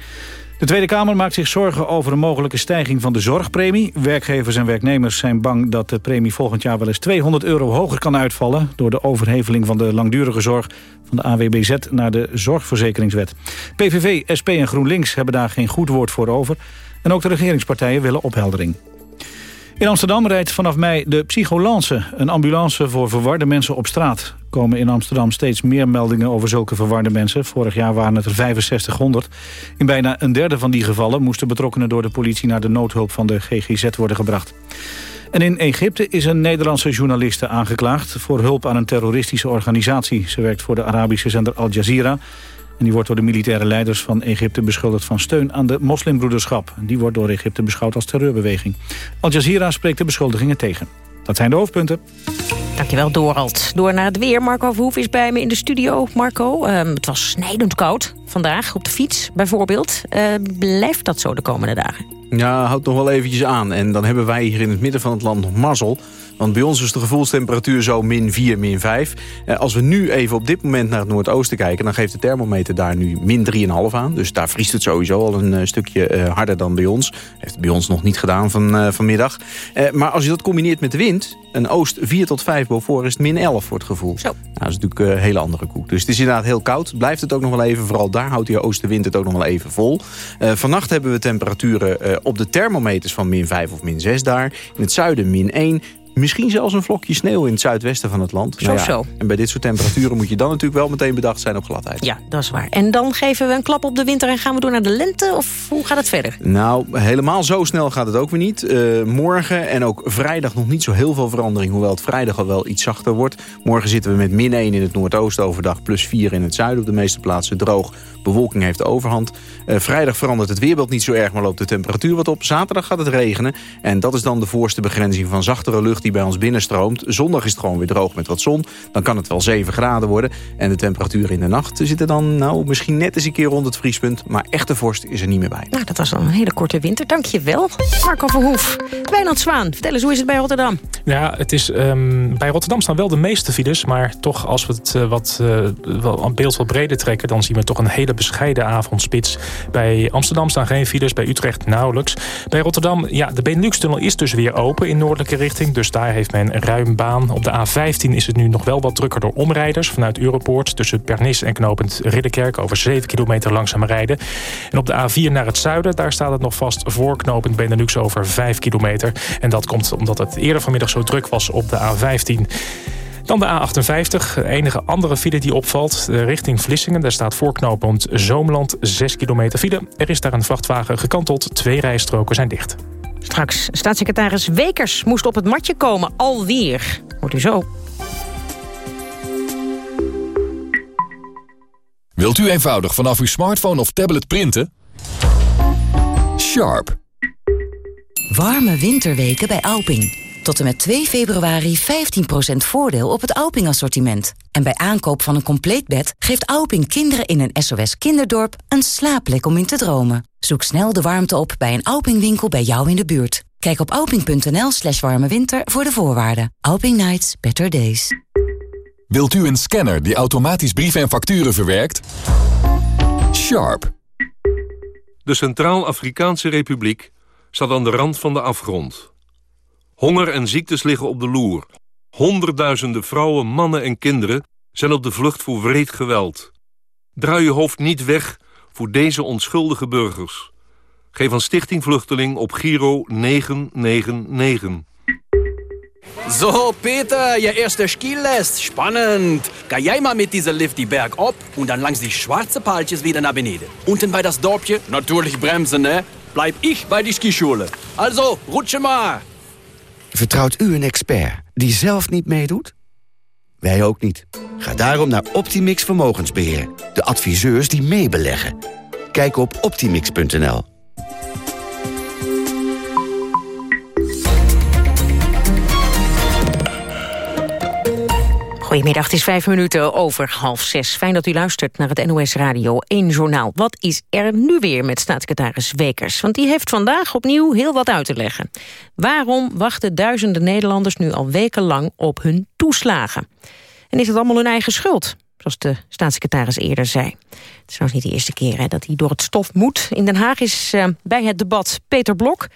De Tweede Kamer maakt zich zorgen over een mogelijke stijging van de zorgpremie. Werkgevers en werknemers zijn bang dat de premie volgend jaar wel eens 200 euro hoger kan uitvallen... door de overheveling van de langdurige zorg van de AWBZ naar de zorgverzekeringswet. PVV, SP en GroenLinks hebben daar geen goed woord voor over. En ook de regeringspartijen willen opheldering. In Amsterdam rijdt vanaf mei de Psycholance, een ambulance voor verwarde mensen op straat. Komen in Amsterdam steeds meer meldingen over zulke verwarde mensen. Vorig jaar waren het er 6500. In bijna een derde van die gevallen moesten betrokkenen door de politie naar de noodhulp van de GGZ worden gebracht. En in Egypte is een Nederlandse journaliste aangeklaagd voor hulp aan een terroristische organisatie. Ze werkt voor de Arabische zender Al Jazeera en die wordt door de militaire leiders van Egypte beschuldigd van steun aan de moslimbroederschap. Die wordt door Egypte beschouwd als terreurbeweging. Al Jazeera spreekt de beschuldigingen tegen. Dat zijn de hoofdpunten. Dankjewel, Dorald. Door naar het weer. Marco Verhoef is bij me in de studio. Marco, um, het was snijdend koud vandaag op de fiets bijvoorbeeld. Uh, blijft dat zo de komende dagen? Ja, houdt nog wel eventjes aan. En dan hebben wij hier in het midden van het land nog mazzel. Want bij ons is de gevoelstemperatuur zo min 4, min 5. Eh, als we nu even op dit moment naar het noordoosten kijken... dan geeft de thermometer daar nu min 3,5 aan. Dus daar vriest het sowieso al een uh, stukje uh, harder dan bij ons. Heeft het bij ons nog niet gedaan van, vanmiddag. maar als je dat combineert met de wind... een oost 4 tot 5 boven is het min 11 voor het gevoel. Zo. Nou, dat is natuurlijk een hele andere koek. Dus het is inderdaad heel koud. Blijft het ook nog wel even. Vooral daar houdt die oostenwind het ook nog wel even vol. vannacht hebben we temperaturen op de thermometers van min 5 of min 6 daar. In het zuiden min 1. Misschien zelfs een vlokje sneeuw in het zuidwesten van het land. Zo, nou ja, zo. En bij dit soort temperaturen moet je dan natuurlijk wel meteen bedacht zijn op gladheid. Ja, dat is waar. En dan geven we een klap op de winter en gaan we door naar de lente? Of hoe gaat het verder? Nou, helemaal zo snel gaat het ook weer niet. Uh, morgen en ook vrijdag nog niet zo heel veel verandering. Hoewel het vrijdag al wel iets zachter wordt. Morgen zitten we met min 1 in het noordoosten overdag. Plus 4 in het zuiden op de meeste plaatsen droog. Bewolking heeft de overhand. Uh, vrijdag verandert het weerbeeld niet zo erg, maar loopt de temperatuur wat op. Zaterdag gaat het regenen. En dat is dan de voorste begrenzing van zachtere lucht die bij ons binnenstroomt. Zondag is het gewoon weer droog met wat zon. Dan kan het wel 7 graden worden. En de temperatuur in de nacht zitten dan nou, misschien net eens een keer rond het vriespunt. Maar echte vorst is er niet meer bij. Nou, dat was dan een hele korte winter. Dank je wel. Marco Verhoef. Wijnand Zwaan, vertel eens, hoe is het bij Rotterdam? Ja, het is, um, bij Rotterdam staan wel de meeste files. Maar toch, als we het uh, wat, uh, wel, een beeld wat breder trekken... dan zien we toch een hele bescheiden avondspits. Bij Amsterdam staan geen files, bij Utrecht nauwelijks. Bij Rotterdam, ja, de Benelux-tunnel is dus weer open in noordelijke richting. Dus daar heeft men ruim baan. Op de A15 is het nu nog wel wat drukker door omrijders... vanuit Europoort tussen Pernis en knopend Ridderkerk... over 7 kilometer langzaam rijden. En op de A4 naar het zuiden, daar staat het nog vast... voor knopend Benelux over 5 kilometer. En dat komt omdat het eerder vanmiddag zo druk was op de A15... Dan de A58, de enige andere file die opvalt, richting Vlissingen. Daar staat voorknopend Zoomland 6 kilometer file. Er is daar een vrachtwagen gekanteld, twee rijstroken zijn dicht. Straks, staatssecretaris Wekers moest op het matje komen, alweer. Hoort u zo. Wilt u eenvoudig vanaf uw smartphone of tablet printen? Sharp. Warme winterweken bij Alping. Tot en met 2 februari 15% voordeel op het Alping-assortiment. En bij aankoop van een compleet bed geeft Alping kinderen in een SOS kinderdorp een slaapplek om in te dromen. Zoek snel de warmte op bij een Alping-winkel bij jou in de buurt. Kijk op alping.nl slash warme voor de voorwaarden. Alping Nights, better days. Wilt u een scanner die automatisch brieven en facturen verwerkt? Sharp. De Centraal-Afrikaanse Republiek staat aan de rand van de afgrond. Honger en ziektes liggen op de loer. Honderdduizenden vrouwen, mannen en kinderen zijn op de vlucht voor wreed geweld. Draai je hoofd niet weg voor deze onschuldige burgers. Geef aan Stichting Vluchteling op Giro 999. So, Peter, je eerste Skilest. Spannend. Ga jij maar mit dieser Lift die Berg op und dann langs die schwarze Paaltjes wieder naar beneden. Unten bei das Dorpje, natürlich bremsen, ne? Bleib ich bei die Skischule. Also, rutsche maar. Vertrouwt u een expert die zelf niet meedoet? Wij ook niet. Ga daarom naar Optimix Vermogensbeheer. De adviseurs die meebeleggen. Kijk op optimix.nl. Goedemiddag, het is vijf minuten over half zes. Fijn dat u luistert naar het NOS Radio 1 Journaal. Wat is er nu weer met staatssecretaris Wekers? Want die heeft vandaag opnieuw heel wat uit te leggen. Waarom wachten duizenden Nederlanders nu al wekenlang op hun toeslagen? En is het allemaal hun eigen schuld? Zoals de staatssecretaris eerder zei. Het is trouwens niet de eerste keer hè, dat hij door het stof moet. In Den Haag is uh, bij het debat Peter Blok...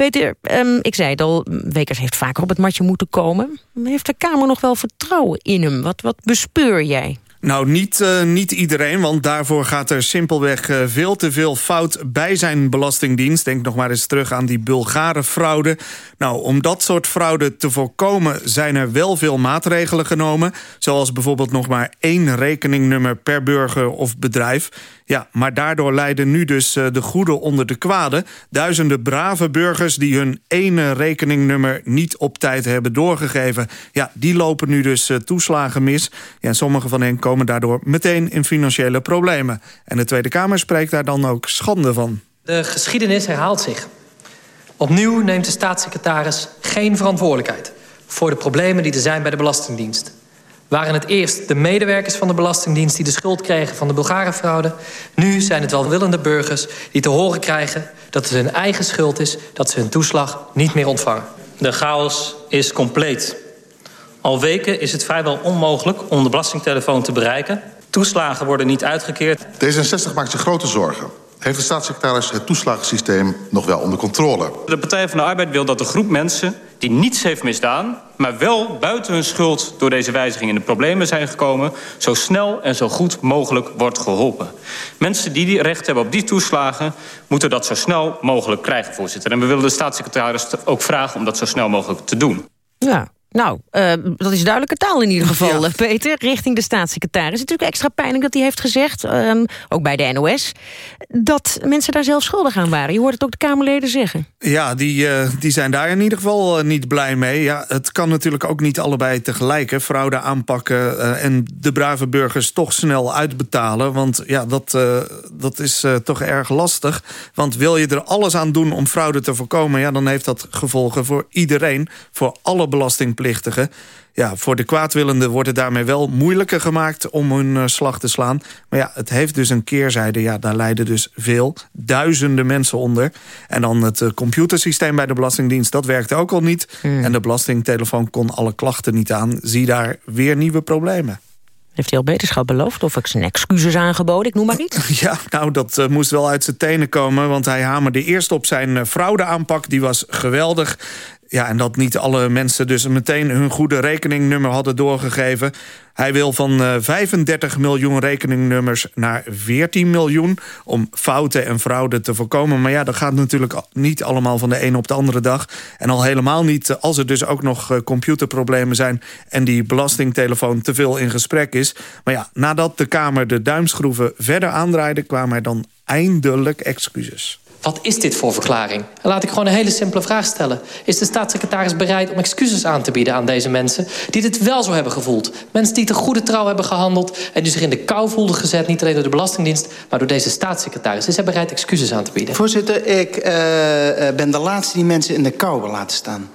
Peter, um, ik zei het al, Wekers heeft vaker op het matje moeten komen. Heeft de Kamer nog wel vertrouwen in hem? Wat, wat bespeur jij? Nou, niet, uh, niet iedereen, want daarvoor gaat er simpelweg uh, veel te veel fout bij zijn belastingdienst. Denk nog maar eens terug aan die Bulgare fraude. Nou, om dat soort fraude te voorkomen zijn er wel veel maatregelen genomen. Zoals bijvoorbeeld nog maar één rekeningnummer per burger of bedrijf. Ja, maar daardoor leiden nu dus uh, de goede onder de kwade. Duizenden brave burgers die hun ene rekeningnummer niet op tijd hebben doorgegeven. Ja, die lopen nu dus toeslagen mis. Ja, en sommige van hen komen daardoor meteen in financiële problemen. En de Tweede Kamer spreekt daar dan ook schande van. De geschiedenis herhaalt zich. Opnieuw neemt de staatssecretaris geen verantwoordelijkheid... voor de problemen die er zijn bij de Belastingdienst waren het eerst de medewerkers van de Belastingdienst... die de schuld kregen van de Bulgarenfraude. Nu zijn het welwillende burgers die te horen krijgen... dat het hun eigen schuld is dat ze hun toeslag niet meer ontvangen. De chaos is compleet. Al weken is het vrijwel onmogelijk om de belastingtelefoon te bereiken. Toeslagen worden niet uitgekeerd. D66 maakt zich grote zorgen. Heeft de staatssecretaris het toeslagensysteem nog wel onder controle? De Partij van de Arbeid wil dat de groep mensen die niets heeft misdaan... maar wel buiten hun schuld door deze wijziging in de problemen zijn gekomen... zo snel en zo goed mogelijk wordt geholpen. Mensen die recht hebben op die toeslagen... moeten dat zo snel mogelijk krijgen, voorzitter. En we willen de staatssecretaris ook vragen om dat zo snel mogelijk te doen. Ja, nou, uh, dat is duidelijke taal in ieder geval, ja. Peter. Richting de staatssecretaris. Het is natuurlijk extra pijnlijk dat hij heeft gezegd, um, ook bij de NOS... dat mensen daar zelf schuldig aan waren. Je hoort het ook de Kamerleden zeggen. Ja, die, uh, die zijn daar in ieder geval uh, niet blij mee. Ja, het kan natuurlijk ook niet allebei tegelijk. Hè. Fraude aanpakken en de brave burgers toch snel uitbetalen. Want ja, dat, dat is toch erg lastig. Want wil je er alles aan doen om fraude te voorkomen... Ja, dan heeft dat gevolgen voor iedereen, voor alle ja, voor de kwaadwillenden wordt het daarmee wel moeilijker gemaakt om hun uh, slag te slaan. Maar ja, het heeft dus een keerzijde. Ja, daar lijden dus veel, duizenden mensen onder. En dan het uh, computersysteem bij de Belastingdienst, dat werkte ook al niet. Mm. En de belastingtelefoon kon alle klachten niet aan. Zie daar weer nieuwe problemen. Heeft hij al beterschap beloofd of ik zijn excuses aangeboden? Ik noem maar iets. Ja, nou, dat uh, moest wel uit zijn tenen komen. Want hij hamerde eerst op zijn uh, fraudeaanpak. Die was geweldig. Ja, en dat niet alle mensen dus meteen hun goede rekeningnummer hadden doorgegeven. Hij wil van uh, 35 miljoen rekeningnummers naar 14 miljoen... om fouten en fraude te voorkomen. Maar ja, dat gaat natuurlijk niet allemaal van de een op de andere dag. En al helemaal niet als er dus ook nog uh, computerproblemen zijn... en die belastingtelefoon te veel in gesprek is. Maar ja, nadat de Kamer de duimschroeven verder aandraaide... kwamen er dan eindelijk excuses. Wat is dit voor verklaring? Laat ik gewoon een hele simpele vraag stellen. Is de staatssecretaris bereid om excuses aan te bieden aan deze mensen... die dit wel zo hebben gevoeld? Mensen die te goede trouw hebben gehandeld... en die zich in de kou voelden gezet, niet alleen door de Belastingdienst... maar door deze staatssecretaris. Is hij bereid excuses aan te bieden? Voorzitter, ik uh, ben de laatste die mensen in de kou wil laten staan.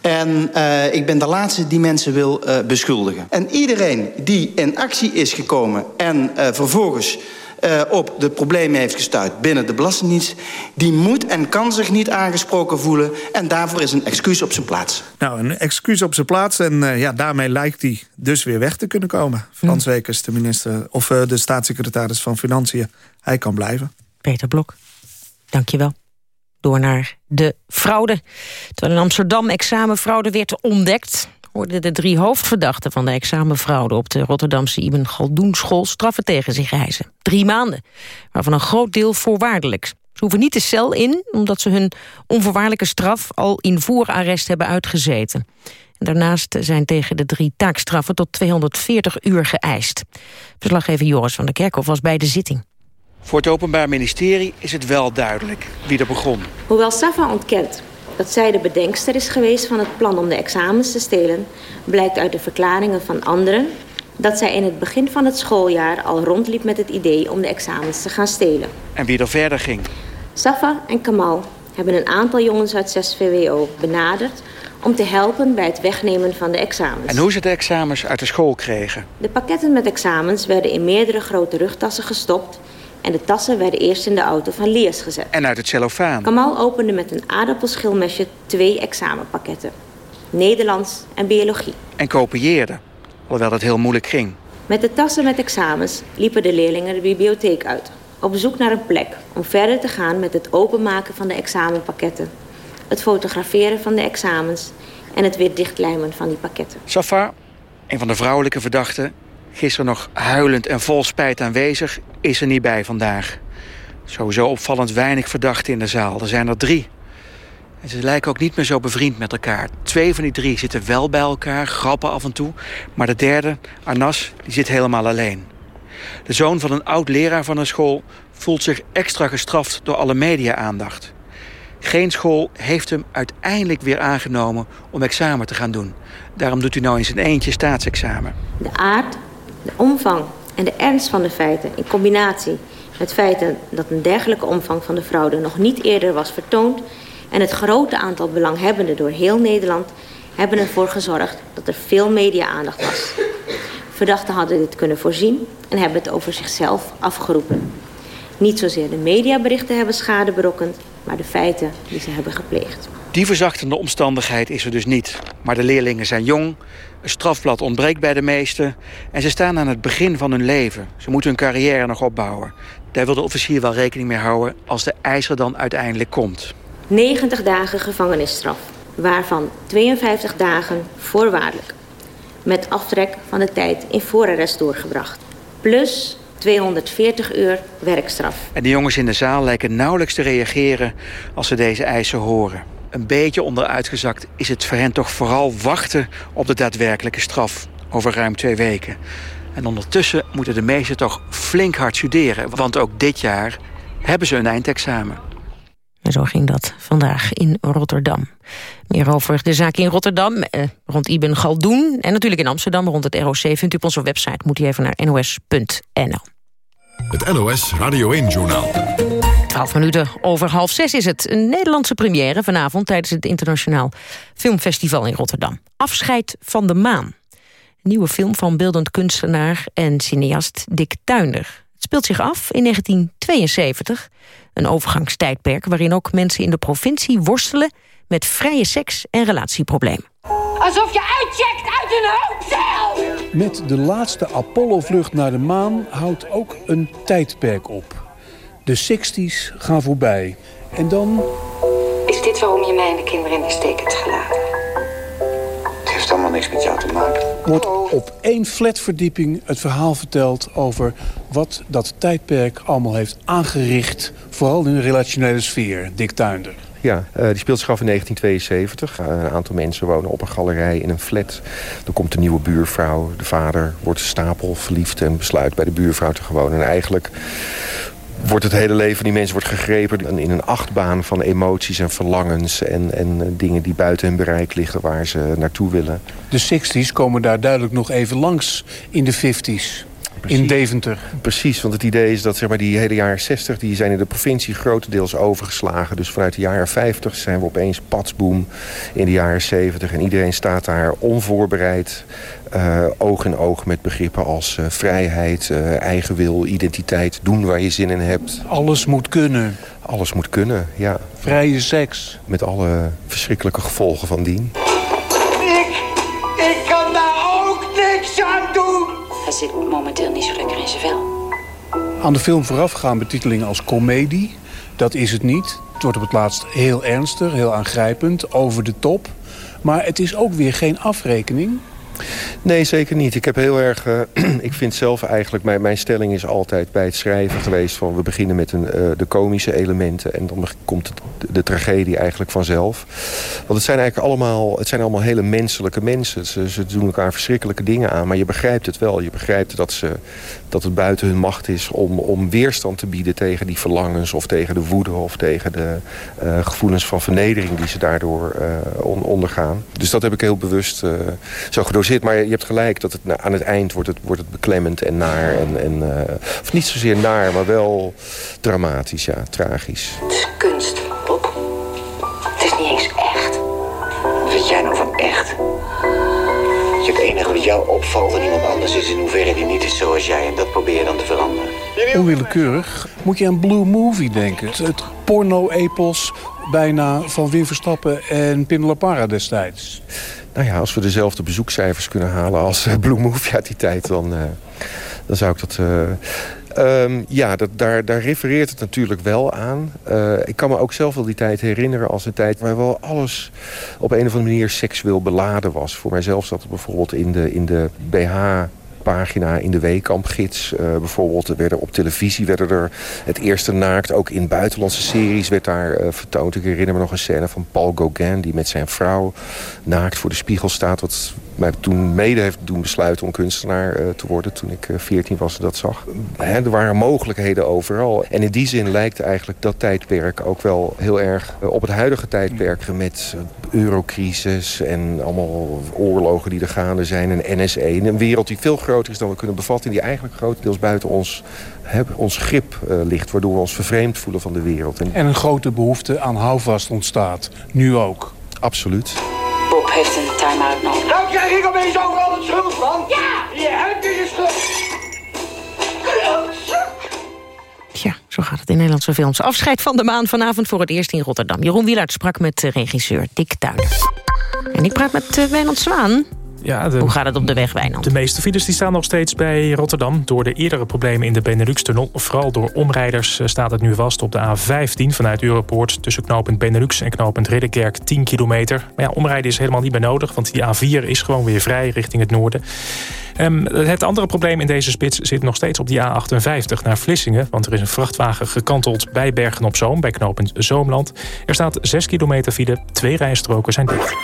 En uh, ik ben de laatste die mensen wil beschuldigen. En iedereen die in actie is gekomen en vervolgens uh, op de problemen heeft gestuurd binnen de Belastingdienst... die moet en kan zich niet aangesproken voelen. En daarvoor is een excuus op zijn plaats. Nou, een excuus op zijn plaats. En uh, ja, daarmee lijkt hij dus weer weg te kunnen komen. Frans Wekers, de minister of uh, de staatssecretaris van Financiën. Hij kan blijven. Peter Blok, dank je wel door naar de fraude. Terwijl in Amsterdam examenfraude werd ontdekt hoorden de drie hoofdverdachten van de examenfraude... op de Rotterdamse Ibn Galdoen school straffen tegen zich eisen. Drie maanden, waarvan een groot deel voorwaardelijk. Ze hoeven niet de cel in, omdat ze hun onvoorwaardelijke straf... al in voorarrest hebben uitgezeten. En daarnaast zijn tegen de drie taakstraffen tot 240 uur geëist. Verslaggever Joris van der Kerkhof was bij de zitting. Voor het Openbaar Ministerie is het wel duidelijk wie er begon. Hoewel Safa ontkent dat zij de bedenkster is geweest van het plan om de examens te stelen... blijkt uit de verklaringen van anderen... dat zij in het begin van het schooljaar al rondliep met het idee om de examens te gaan stelen. En wie er verder ging? Safa en Kamal hebben een aantal jongens uit 6 VWO benaderd om te helpen bij het wegnemen van de examens. En hoe ze de examens uit de school kregen? De pakketten met examens werden in meerdere grote rugtassen gestopt... En de tassen werden eerst in de auto van Lias gezet. En uit het cellofaan. Kamal opende met een aardappelschilmesje twee examenpakketten. Nederlands en biologie. En kopieerde, hoewel dat heel moeilijk ging. Met de tassen met examens liepen de leerlingen de bibliotheek uit. Op zoek naar een plek om verder te gaan met het openmaken van de examenpakketten. Het fotograferen van de examens en het weer dichtlijmen van die pakketten. Safa, een van de vrouwelijke verdachten, gisteren nog huilend en vol spijt aanwezig, is er niet bij vandaag. Sowieso opvallend weinig verdachten in de zaal. Er zijn er drie. En ze lijken ook niet meer zo bevriend met elkaar. Twee van die drie zitten wel bij elkaar, grappen af en toe. Maar de derde, Arnas, die zit helemaal alleen. De zoon van een oud-leraar van een school voelt zich extra gestraft door alle media-aandacht. Geen school heeft hem uiteindelijk weer aangenomen om examen te gaan doen. Daarom doet hij nou in zijn eentje staatsexamen. De aard, de omvang en de ernst van de feiten in combinatie met feiten dat een dergelijke omvang van de fraude nog niet eerder was vertoond en het grote aantal belanghebbenden door heel Nederland hebben ervoor gezorgd dat er veel media-aandacht was. Verdachten hadden dit kunnen voorzien en hebben het over zichzelf afgeroepen. Niet zozeer de mediaberichten hebben schade berokkend, maar de feiten die ze hebben gepleegd. Die verzachtende omstandigheid is er dus niet. Maar de leerlingen zijn jong, een strafblad ontbreekt bij de meesten... en ze staan aan het begin van hun leven. Ze moeten hun carrière nog opbouwen. Daar wil de officier wel rekening mee houden als de eiser dan uiteindelijk komt. 90 dagen gevangenisstraf, waarvan 52 dagen voorwaardelijk. Met aftrek van de tijd in voorarrest doorgebracht. Plus 240 uur werkstraf. En de jongens in de zaal lijken nauwelijks te reageren als ze deze eisen horen. Een beetje onderuitgezakt is het voor hen toch vooral wachten op de daadwerkelijke straf over ruim twee weken. En ondertussen moeten de meesten toch flink hard studeren, want ook dit jaar hebben ze een eindexamen. En zo ging dat vandaag in Rotterdam. Meer over de zaak in Rotterdam, eh, rond Ibn Galdoen... en natuurlijk in Amsterdam rond het ROC... vindt u op onze website, moet u even naar nos.nl. Het NOS Radio 1-journaal. 12 minuten over half zes is het. Een Nederlandse première vanavond tijdens het Internationaal Filmfestival in Rotterdam. Afscheid van de maan. Een nieuwe film van beeldend kunstenaar en cineast Dick Tuinder. Het speelt zich af in 1972. Een overgangstijdperk waarin ook mensen in de provincie worstelen... met vrije seks en relatieproblemen. Alsof je uitcheckt uit een hotel! Met de laatste Apollo-vlucht naar de maan houdt ook een tijdperk op. De 60s gaan voorbij. En dan... Is dit waarom je mij en de kinderen in de steek hebt gelaten? Het heeft allemaal niks met jou te maken. Wordt op één flatverdieping het verhaal verteld over wat dat tijdperk allemaal heeft aangericht. Vooral in de relationele sfeer, Dick Tuinder. Ja, uh, die speelt zich af in 1972. Uh, een aantal mensen wonen op een galerij in een flat. Er komt een nieuwe buurvrouw. De vader wordt stapel verliefd en besluit bij de buurvrouw te wonen. En eigenlijk wordt het hele leven van die mensen wordt gegrepen in een achtbaan van emoties en verlangens... en, en dingen die buiten hun bereik liggen waar ze naartoe willen. De 60s komen daar duidelijk nog even langs in de 50s. In Deventer. Precies, want het idee is dat zeg maar, die hele jaren 60... die zijn in de provincie grotendeels overgeslagen. Dus vanuit de jaren 50 zijn we opeens patsboom in de jaren 70. En iedereen staat daar onvoorbereid... Uh, oog in oog met begrippen als uh, vrijheid, uh, eigen wil, identiteit. Doen waar je zin in hebt. Alles moet kunnen. Alles moet kunnen, ja. Vrije seks. Met alle verschrikkelijke gevolgen van dien. Aan de film voorafgaan betiteling als komedie. Dat is het niet. Het wordt op het laatst heel ernstig, heel aangrijpend, over de top. Maar het is ook weer geen afrekening. Nee, zeker niet. Ik heb heel erg. Uh, ik vind zelf eigenlijk. Mijn, mijn stelling is altijd bij het schrijven geweest. van we beginnen met een, uh, de komische elementen. en dan komt de, de, tragedie eigenlijk vanzelf. Want het zijn eigenlijk allemaal. het zijn allemaal hele menselijke mensen. Ze, doen elkaar verschrikkelijke dingen aan. maar je begrijpt het wel. Je begrijpt dat, ze, dat het buiten hun macht is. om, om weerstand te bieden tegen die verlangens. of tegen de woede. of tegen de uh, gevoelens van vernedering. die ze daardoor on, ondergaan. Dus dat heb ik heel bewust zo gedoseerd maar je hebt gelijk dat het aan het eind wordt het, wordt het beklemmend en naar. En, en, uh, of niet zozeer naar, maar wel dramatisch, ja, tragisch. Het is kunst, Bob. Het is niet eens echt. Wat vind jij nou van echt? Het enige wat jou opvalt aan iemand anders is in hoeverre die niet is zoals jij. En dat probeer je dan te veranderen. Onwillekeurig moet je aan Blue Movie denken. Het, het porno-epos bijna van Wim Verstappen en La Parra destijds. Nou ja, als we dezelfde bezoekcijfers kunnen halen als uh, Blue uit die tijd... dan, uh, dan zou ik dat... Uh, um, ja, dat, daar, daar refereert het natuurlijk wel aan. ik kan me ook zelf wel die tijd herinneren als een tijd... waar wel alles op een of andere manier seksueel beladen was. Voor mijzelf zat het bijvoorbeeld in de, in de BH pagina in de Weekampgids. Uh, bijvoorbeeld werden op televisie werden er het eerste naakt. Ook in buitenlandse series werd daar uh, vertoond. Ik herinner me nog een scène van Paul Gauguin... die met zijn vrouw naakt voor de spiegel staat. Wat mij toen mede heeft doen besluiten om kunstenaar uh, te worden... toen ik 14 was en dat zag. Hè, er waren mogelijkheden overal. En in die zin lijkt eigenlijk dat tijdperk ook wel heel erg op het huidige tijdperk... met eurocrisis en allemaal oorlogen die er gaande zijn... en NSE, een wereld die veel groter is dan we kunnen bevatten... die eigenlijk grotendeels buiten ons, hè, ons grip uh, ligt... waardoor we ons vervreemd voelen van de wereld. En, en een grote behoefte aan houvast ontstaat, nu ook. Absoluut. Bob heeft een time-out nodig. Ik opeens overal het schuld van. Ja! Je hebt je schuld. Ja, zo gaat het in Nederlandse films. Afscheid van de maan vanavond voor het eerst in Rotterdam. Jeroen Wielaert sprak met regisseur Dick Tuin. En ik praat met uh, Wijnand Zwaan. Ja, de, Hoe gaat het op de weg, Wijnand? De meeste files die staan nog steeds bij Rotterdam. Door de eerdere problemen in de Benelux-tunnel. Vooral door omrijders staat het nu vast op de A15 vanuit Europoort... tussen knooppunt Benelux en knooppunt Ridderkerk 10 kilometer. Maar ja, omrijden is helemaal niet meer nodig... want die A4 is gewoon weer vrij richting het noorden. Um, het andere probleem in deze spits zit nog steeds op die A58 naar Vlissingen. Want er is een vrachtwagen gekanteld bij Bergen op Zoom, bij knooppunt Zoomland. Er staat 6 kilometer file, twee rijstroken zijn dicht.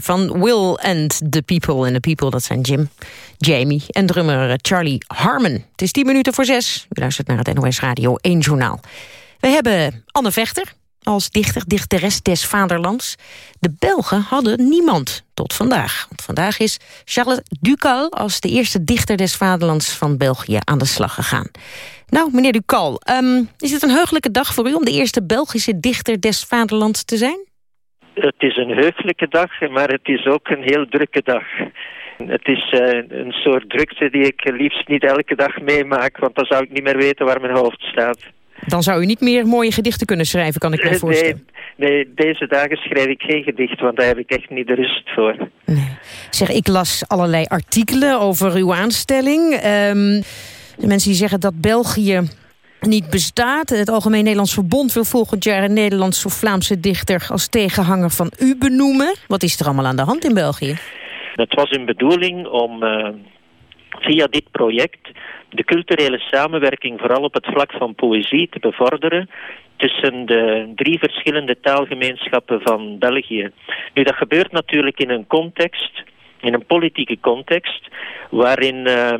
Van Will and the People. En the People, dat zijn Jim, Jamie en drummer Charlie Harmon. Het is 10 minuten voor zes. U luistert naar het NOS Radio 1 Journaal. We hebben Anne Vechter als dichter, dichteres des vaderlands. De Belgen hadden niemand tot vandaag. Want vandaag is Charles Ducal als de eerste dichter des vaderlands van België aan de slag gegaan. Nou, meneer Ducal, ehm, is het een heugelijke dag voor u om de eerste Belgische dichter des vaderlands te zijn? Het is een heugelijke dag, maar het is ook een heel drukke dag. Het is eh, een soort drukte die ik liefst niet elke dag meemaak, want dan zou ik niet meer weten waar mijn hoofd staat. Dan zou u niet meer mooie gedichten kunnen schrijven, kan ik me voorstellen. Nee, nee, deze dagen schrijf ik geen gedicht, want daar heb ik echt niet de rust voor. Zeg, ik las allerlei artikelen over uw aanstelling. Ehm, de mensen die zeggen dat België niet bestaat. Het Algemeen Nederlands Verbond wil volgend jaar... een Nederlandse of Vlaamse dichter als tegenhanger van u benoemen. Wat is er allemaal aan de hand in België? Het was een bedoeling om uh, via dit project de culturele samenwerking vooral op het vlak van poëzie te bevorderen tussen de drie verschillende taalgemeenschappen van België. Nu, dat gebeurt natuurlijk in een context, in een politieke context, waarin uh,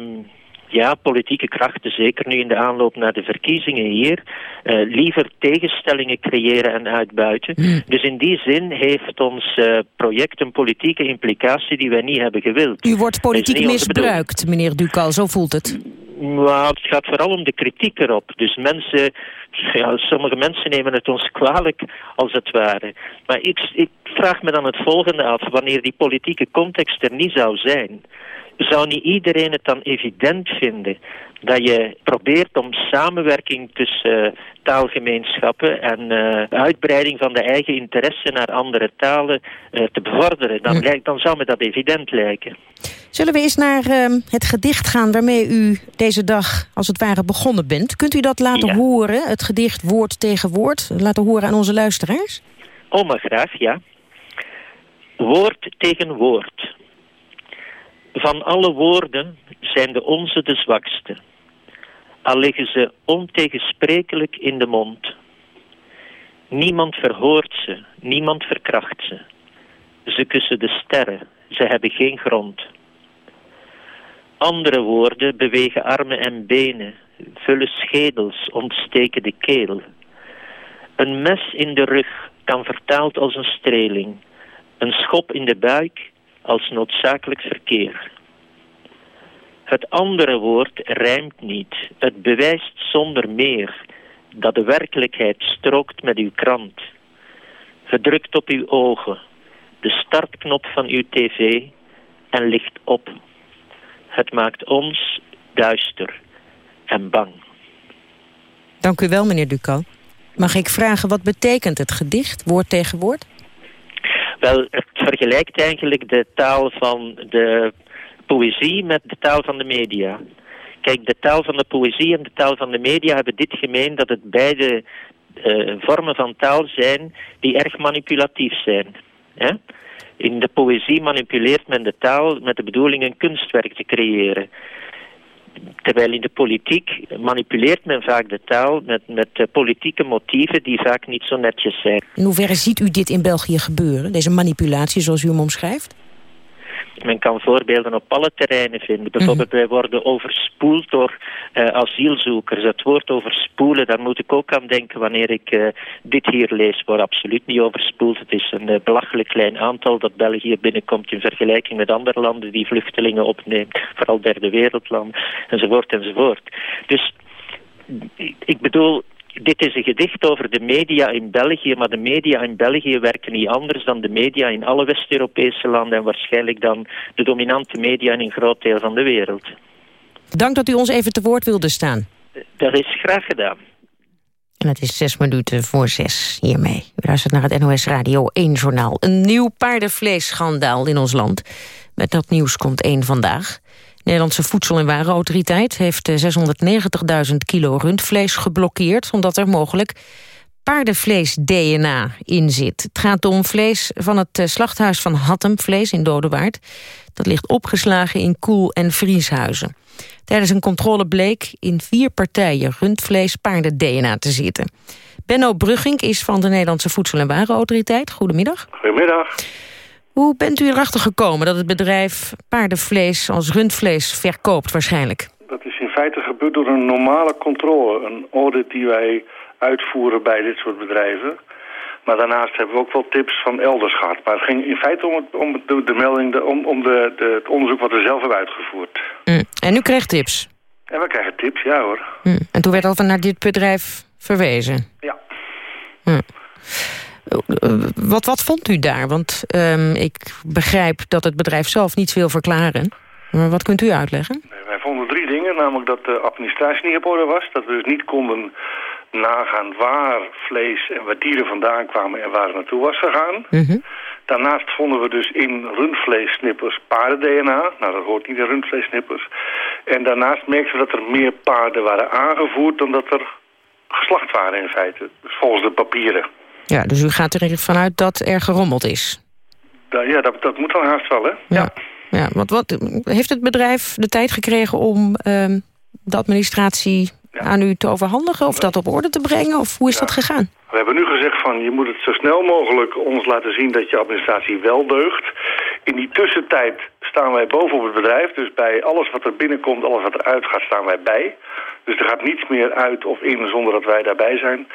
ja, politieke krachten, zeker nu in de aanloop naar de verkiezingen hier, uh, liever tegenstellingen creëren en uitbuiten. Hmm. Dus in die zin heeft ons uh, project een politieke implicatie die wij niet hebben gewild. U wordt politiek misbruikt, meneer Ducal, zo voelt het. Maar het gaat vooral om de kritiek erop. Dus mensen, ja, sommige mensen nemen het ons kwalijk, als het ware. Maar ik, ik vraag me dan het volgende af. Wanneer die politieke context er niet zou zijn, zou niet iedereen het dan evident vinden dat je probeert om samenwerking tussen uh, taalgemeenschappen en uh, uitbreiding van de eigen interesse naar andere talen uh, te bevorderen. Dan, lijkt, dan zou me dat evident lijken. Zullen we eens naar ehm, het gedicht gaan waarmee u deze dag als het ware begonnen bent? Kunt u dat laten ja. horen, het gedicht woord tegen woord, laten horen aan onze luisteraars? Oh, maar graag, ja. Woord tegen woord. Van alle woorden zijn de onze de zwakste. Al liggen ze ontegensprekelijk in de mond. Niemand verhoort ze, niemand verkracht ze. Ze kussen de sterren, ze hebben geen grond. Andere woorden bewegen armen en benen, vullen schedels, ontsteken de keel. Een mes in de rug kan vertaald als een streling, een schop in de buik als noodzakelijk verkeer. Het andere woord rijmt niet. Het bewijst zonder meer dat de werkelijkheid strookt met uw krant. Gedrukt op uw ogen, de startknop van uw tv en licht op. Het maakt ons duister en bang. Dank u wel, meneer Duco. Mag ik vragen, wat betekent het gedicht, woord tegen woord? Wel, het vergelijkt eigenlijk de taal van de poëzie met de taal van de media. Kijk, de taal van de poëzie en de taal van de media hebben dit gemeen dat het beide uh, vormen van taal zijn die erg manipulatief zijn. Hè? In de poëzie manipuleert men de taal met de bedoeling een kunstwerk te creëren. Terwijl in de politiek manipuleert men vaak de taal met, met uh, politieke motieven die vaak niet zo netjes zijn. In hoeverre ziet u dit in België gebeuren, deze manipulatie zoals u hem omschrijft? Men kan voorbeelden op alle terreinen vinden. Bijvoorbeeld, wij worden overspoeld door uh, asielzoekers. Het woord overspoelen, daar moet ik ook aan denken wanneer ik uh, dit hier lees. Wordt absoluut niet overspoeld. Het is een uh, belachelijk klein aantal dat België binnenkomt in vergelijking met andere landen die vluchtelingen opneemt. Vooral derde wereldlanden, enzovoort, enzovoort. Dus ik bedoel, dit is een gedicht over de media in België, maar de media in België werken niet anders dan de media in alle West-Europese landen en waarschijnlijk dan de dominante media in een groot deel van de wereld. Dank dat u ons even te woord wilde staan. Dat is graag gedaan. En het is zes minuten voor zes hiermee. U luistert naar het NOS Radio 1 journaal. Een nieuw paardenvleesschandaal in ons land. Met dat nieuws komt één vandaag. Nederlandse Voedsel- en Warenautoriteit heeft 690.000 kilo rundvlees geblokkeerd... omdat er mogelijk paardenvlees-DNA in zit. Het gaat om vlees van het slachthuis van Hattem, vlees in Dodewaard. Dat ligt opgeslagen in koel- en vrieshuizen. Tijdens een controle bleek in vier partijen rundvlees paarden-DNA te zitten. Benno Brugging is van de Nederlandse Voedsel- en Warenautoriteit. Goedemiddag. Goedemiddag. Hoe bent u erachter gekomen dat het bedrijf paardenvlees als rundvlees verkoopt waarschijnlijk? Dat is in feite gebeurd door een normale controle. Een audit die wij uitvoeren bij dit soort bedrijven. Maar daarnaast hebben we ook wel tips van elders gehad. Maar het ging in feite om, het, om de, de melding, de, om, om de, de, het onderzoek wat we zelf hebben uitgevoerd. Mm. En u kreeg tips? En we krijgen tips, ja hoor. Mm. En toen werd al van naar dit bedrijf verwezen? Ja. Mm. Eh, Wat, wat vond u daar? Want ehm, ik begrijp dat het bedrijf zelf niets wil verklaren. Maar wat kunt u uitleggen? Wij vonden drie dingen. Namelijk dat de administratie niet op orde was. Dat we dus niet konden nagaan waar vlees en waar dieren vandaan kwamen en waar het naartoe was gegaan. Daarnaast vonden we dus in rundvleessnippers paarden-DNA. Nou, dat hoort niet in rundvleessnippers. En daarnaast merkten we dat er meer paarden waren aangevoerd dan dat er geslacht waren in feite. Dus volgens de papieren. Ja, dus u gaat er vanuit dat er gerommeld is? Ja, dat, dat moet dan haast wel, hè? Ja. ja want wat, heeft het bedrijf de tijd gekregen om ehm, de administratie aan u te overhandigen... of dat op orde te brengen? Of hoe is dat gegaan? We hebben nu gezegd van je moet het zo snel mogelijk ons laten zien dat je administratie wel deugt. In die tussentijd staan wij boven op het bedrijf. Dus bij alles wat er binnenkomt, alles wat eruit gaat, staan wij bij. Dus er gaat niets meer uit of in zonder dat wij daarbij zijn.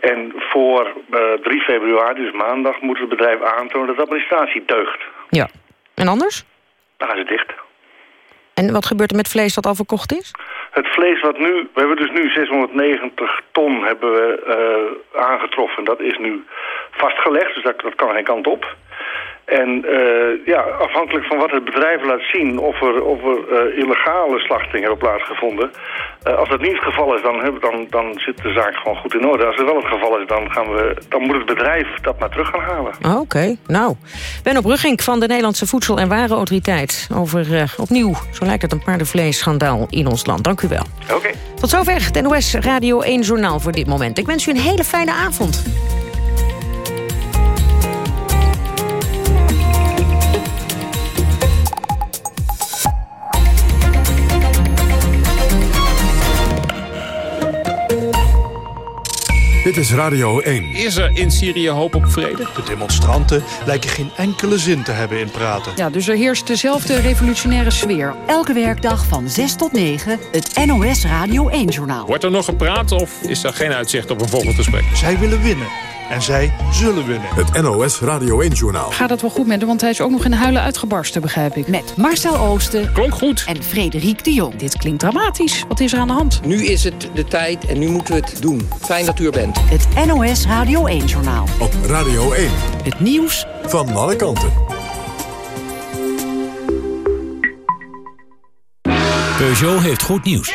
En voor eh 3 februari, dus maandag, moet het bedrijf aantonen dat de administratie deugt. Ja. En anders? Dan gaan ze dicht. En wat gebeurt er met vlees dat al verkocht is? Het vlees wat nu, we hebben dus nu 690 ton hebben we eh, aangetroffen. Dat is nu vastgelegd, dus dat, dat kan geen kant op. En eh, ja, afhankelijk van wat het bedrijf laat zien of er, of er eh, illegale slachtingen hebben plaatsgevonden. eh, als dat niet het geval is, dan, dan, dan zit de zaak gewoon goed in orde. Als het wel het geval is, dan, gaan we, dan moet het bedrijf dat maar terug gaan halen. Oké, nou. Ben op Ruggink van de Nederlandse Voedsel- en Warenautoriteit... over opnieuw, zo lijkt het, een paardenvleesschandaal in ons land. Dank u wel. Oké. Tot zover het NOS Radio 1 Journaal voor dit moment. Ik wens u een hele fijne avond. Dit is Radio 1. Is er in Syrië hoop op vrede? De demonstranten lijken geen enkele zin te hebben in praten. Ja, dus er heerst dezelfde revolutionaire sfeer. Elke werkdag van 6 tot 9, het NOS Radio 1-journaal. Wordt er nog gepraat of is er geen uitzicht op een volgend gesprek? Zij willen winnen. En zij zullen winnen. Het NOS Radio 1-journaal. Gaat het wel goed met hem, want hij is ook nog in huilen uitgebarsten, begrijp ik. Met Marcel Oosten. Klonk goed. En Frederik de Jong. Dit klinkt dramatisch. Wat is er aan de hand? Nu is het de tijd en nu moeten we het doen. Fijn dat u er bent. Het NOS Radio 1-journaal. Op Radio 1. Het nieuws van alle kanten. Peugeot heeft goed nieuws.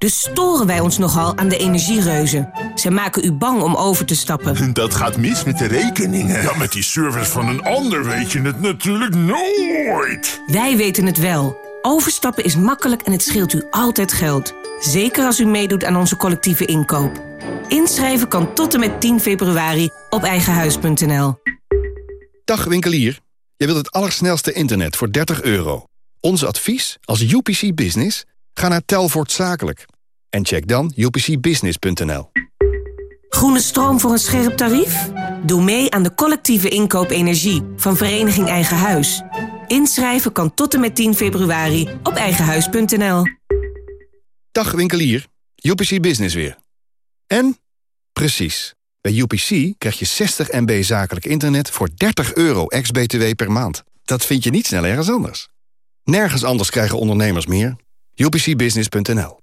Dus storen wij ons nogal aan de energiereuzen. Ze maken u bang om over te stappen. Dat gaat mis met de rekeningen. Ja, met die service van een ander weet je het natuurlijk nooit. Wij weten het wel. Overstappen is makkelijk en het scheelt u altijd geld. Zeker als u meedoet aan onze collectieve inkoop. Inschrijven kan tot en met 10 februari op eigenhuis.nl. Dag winkelier. Je wilt het allersnelste internet voor 30 euro. Ons advies als UPC Business? Ga naar Telvoort Zakelijk. En check dan upcbusiness.nl. Groene stroom voor een scherp tarief? Doe mee aan de collectieve inkoop energie van Vereniging Eigen Huis. Inschrijven kan tot en met 10 februari op eigenhuis.nl. Dag winkelier. UPC Business weer. En? Precies. Bij UPC krijg je 60 MB zakelijk internet voor 30 euro ex-BTW per maand. Dat vind je niet snel ergens anders. Nergens anders krijgen ondernemers meer. UPCBusiness.nl